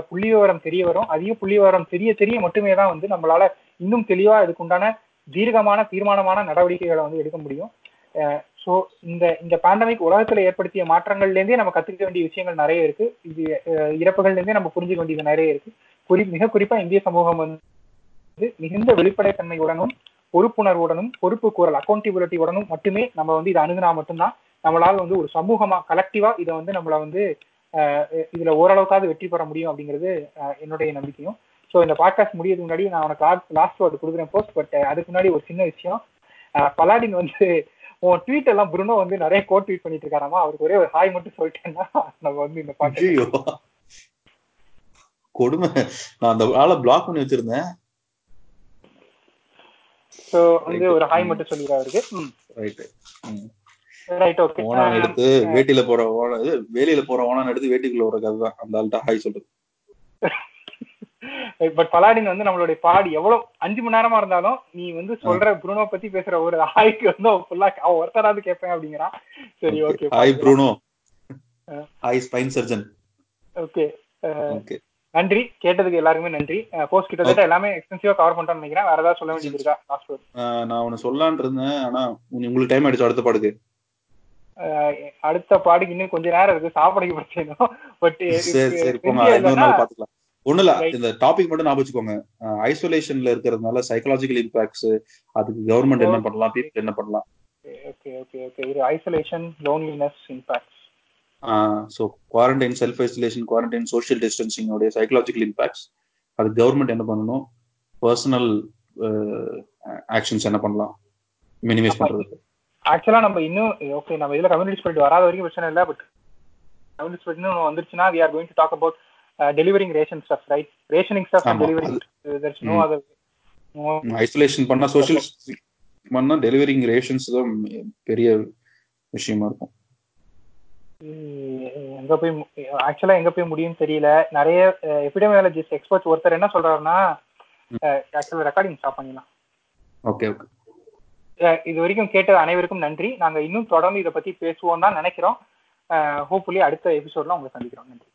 புள்ளி விவரம் தெரிய வரும். அதிக புள்ளி விவரம் தெரிய தெரிய மட்டுமே தான் வந்து நம்மளால இன்னும் தெளிவா இதுக்குண்டான தீர்க்கமான தீர்மானமான நடவடிக்கைகளை வந்து எடுக்க முடியும். ஸோ இந்த இந்த பேண்டமிக் உலகத்துல ஏற்படுத்திய மாற்றங்கள்லேருந்தே நம்ம கத்துக்க வேண்டிய விஷயங்கள் நிறைய இருக்கு. இது இறப்புகள்லேருந்தே நம்ம புரிஞ்சுக்க வேண்டியது நிறைய இருக்கு. குறி மிக குறிப்பா இந்திய சமூகம் வந்து மிகுந்த வெளிப்படைத்தன்மையுடனும் பொறுப்புணர்வுடனும் பொறுப்பு கூறல் அக்கௌண்டபிலிட்டியுடனும் மட்டுமே நம்ம வந்து இதை அணுகுனா மட்டும்தான் நம்மளால வந்து ஒரு சமூகமா கலெக்டிவா இதை வந்து நம்மள வந்து இதுல ஓரளவுக்காவது வெற்றி பெற முடியும் அப்படிங்கிறது என்னுடைய நம்பிக்கையும். ஸோ இந்த பாட்காஸ்ட் முடியறதுக்கு முன்னாடி நான் உனக்கு லாஸ்ட் வேர்டு கொடுக்குறேன் போஸ்ட் பட் அதுக்கு முன்னாடி ஒரு சின்ன விஷயம். பலாடின் வந்து உன் ட்வீட் எல்லாம் புருனோ வந்து நிறைய கோட் ட்வீட் பண்ணிட்டு இருக்காராமா? அவருக்கு ஒரே ஒரு ஹாய் மட்டும் சொல்லிட்டேன்னா நம்ம வந்து இந்த பாட்டு கொடுமை. நான் அந்த ஆளை பிளாக் பண்ணி வச்சிருந்தேன். சோ வந்து ஒரு ஹாய் மட்டும் சொல்லிடுறா அவருக்கு ரைட் ரைட் ஓகே ஓனான் எடுத்து வேட்டியில போற ஓன வேலியில போற ஓனான் எடுத்து வேட்டிக்குள்ள ஒரு கதை தான் அந்த ஆள்கிட்ட ஹாய் சொல்றது. *laughs* பட் பலாடின் வந்து நம்மளுடைய பாடி எவ்வளவு அஞ்சு மணி நேரமா இருந்தாலும் நீ வந்து சொல்ற புருனோ பத்தி பேசுற ஒரு ஹாய்க்கு வந்து ஃபுல்லா அவன் ஒருத்தராவது கேட்பேன் அப்படிங்கிறான். சரி okay hi Bruno hi spine surgeon okay okay நன்றி. கேட்டதுக்கு எல்லாருக்குமே நன்றி. போஸ்ட் கிட்டத்தட்ட எல்லாமே எக்ஸ்பென்சிவா கவர் பண்ணிட்டோம்னு நினைக்கிறேன். வேற ஏதாவது சொல்ல வேண்டியது இருக்கா? லாஸ்ட் நான் ஒன்னு சொல்லலான் இருந்தேன். ஆனா உங்களுக்கு டைம் ஆயிடுச்சு. அடுத்த பாடுக்கு அடுத்த பாடுக்கு இன்னும் கொஞ்ச நேரம் இருக்கு. சாப்பாடுக்கு பிரச்சனை பட் சரி சரி போங்க. இன்னொரு நாள் பாத்துக்கலாம். ஒண்ணு இல்ல. இந்த டாபிக் மட்டும் ஞாபகம் வச்சுக்கோங்க. ஐசோலேஷன்ல இருக்கிறதுனால சைக்காலஜிக்கல் இம்பாக்ட்ஸ் அதுக்கு கவர்மெண்ட் என்ன பண்ணலாம் பீப்புள் என்ன பண்ணலாம். Okay okay okay isolation loneliness impacts so quarantine self isolation quarantine social டிஸ்டன்சிங்கோடைய psychological impacts அது கவர்மெண்ட் என்ன பண்ணணும்? பர்சனல் ஆக்ஷன்ஸ் என்ன பண்ணலாம்? மினிமைஸ் பண்றது ஆக்சுவலா நம்ம இன்னும் ஓகே நம்ம இதுல கம்யூனிட்டி ஸ்பிரிட் வராத வரைக்கும் பிரச்சனை இல்லை பட் கம்யூனிட்டி ஸ்பிரிட் இன்னும் வந்துருச்சுன்னா we are going to talk about delivering ration stuff right rationing stuff and no. Other isolation பண்ணா சோஷியல் பண்ணா டெலிவரிங் ரேஷன்ஸ் தான் பெரிய விஷயமா இருக்கும். எங்க போய் ஆக்சுவலா எங்க போய் முடியும்னு தெரியல. நிறைய எபிடமியாலஜிஸ்ட் எக்ஸ்பர்ட்ஸ் ஒருத்தர் என்ன சொல்றாருன்னா ஆக்சுவலா ரெக்கார்டிங் ஸ்டாப் பண்ணிடலாம். Okay okay. இது வரைக்கும் கேட்ட அனைவருக்கும் நன்றி. நாங்க இன்னும் தொடர்ந்து இதை பத்தி பேசுவோம் தான் நினைக்கிறோம். ஹோப்ஃபுல்லி அடுத்த எபிசோட்ல உங்களை சந்திக்கிறோம். நன்றி.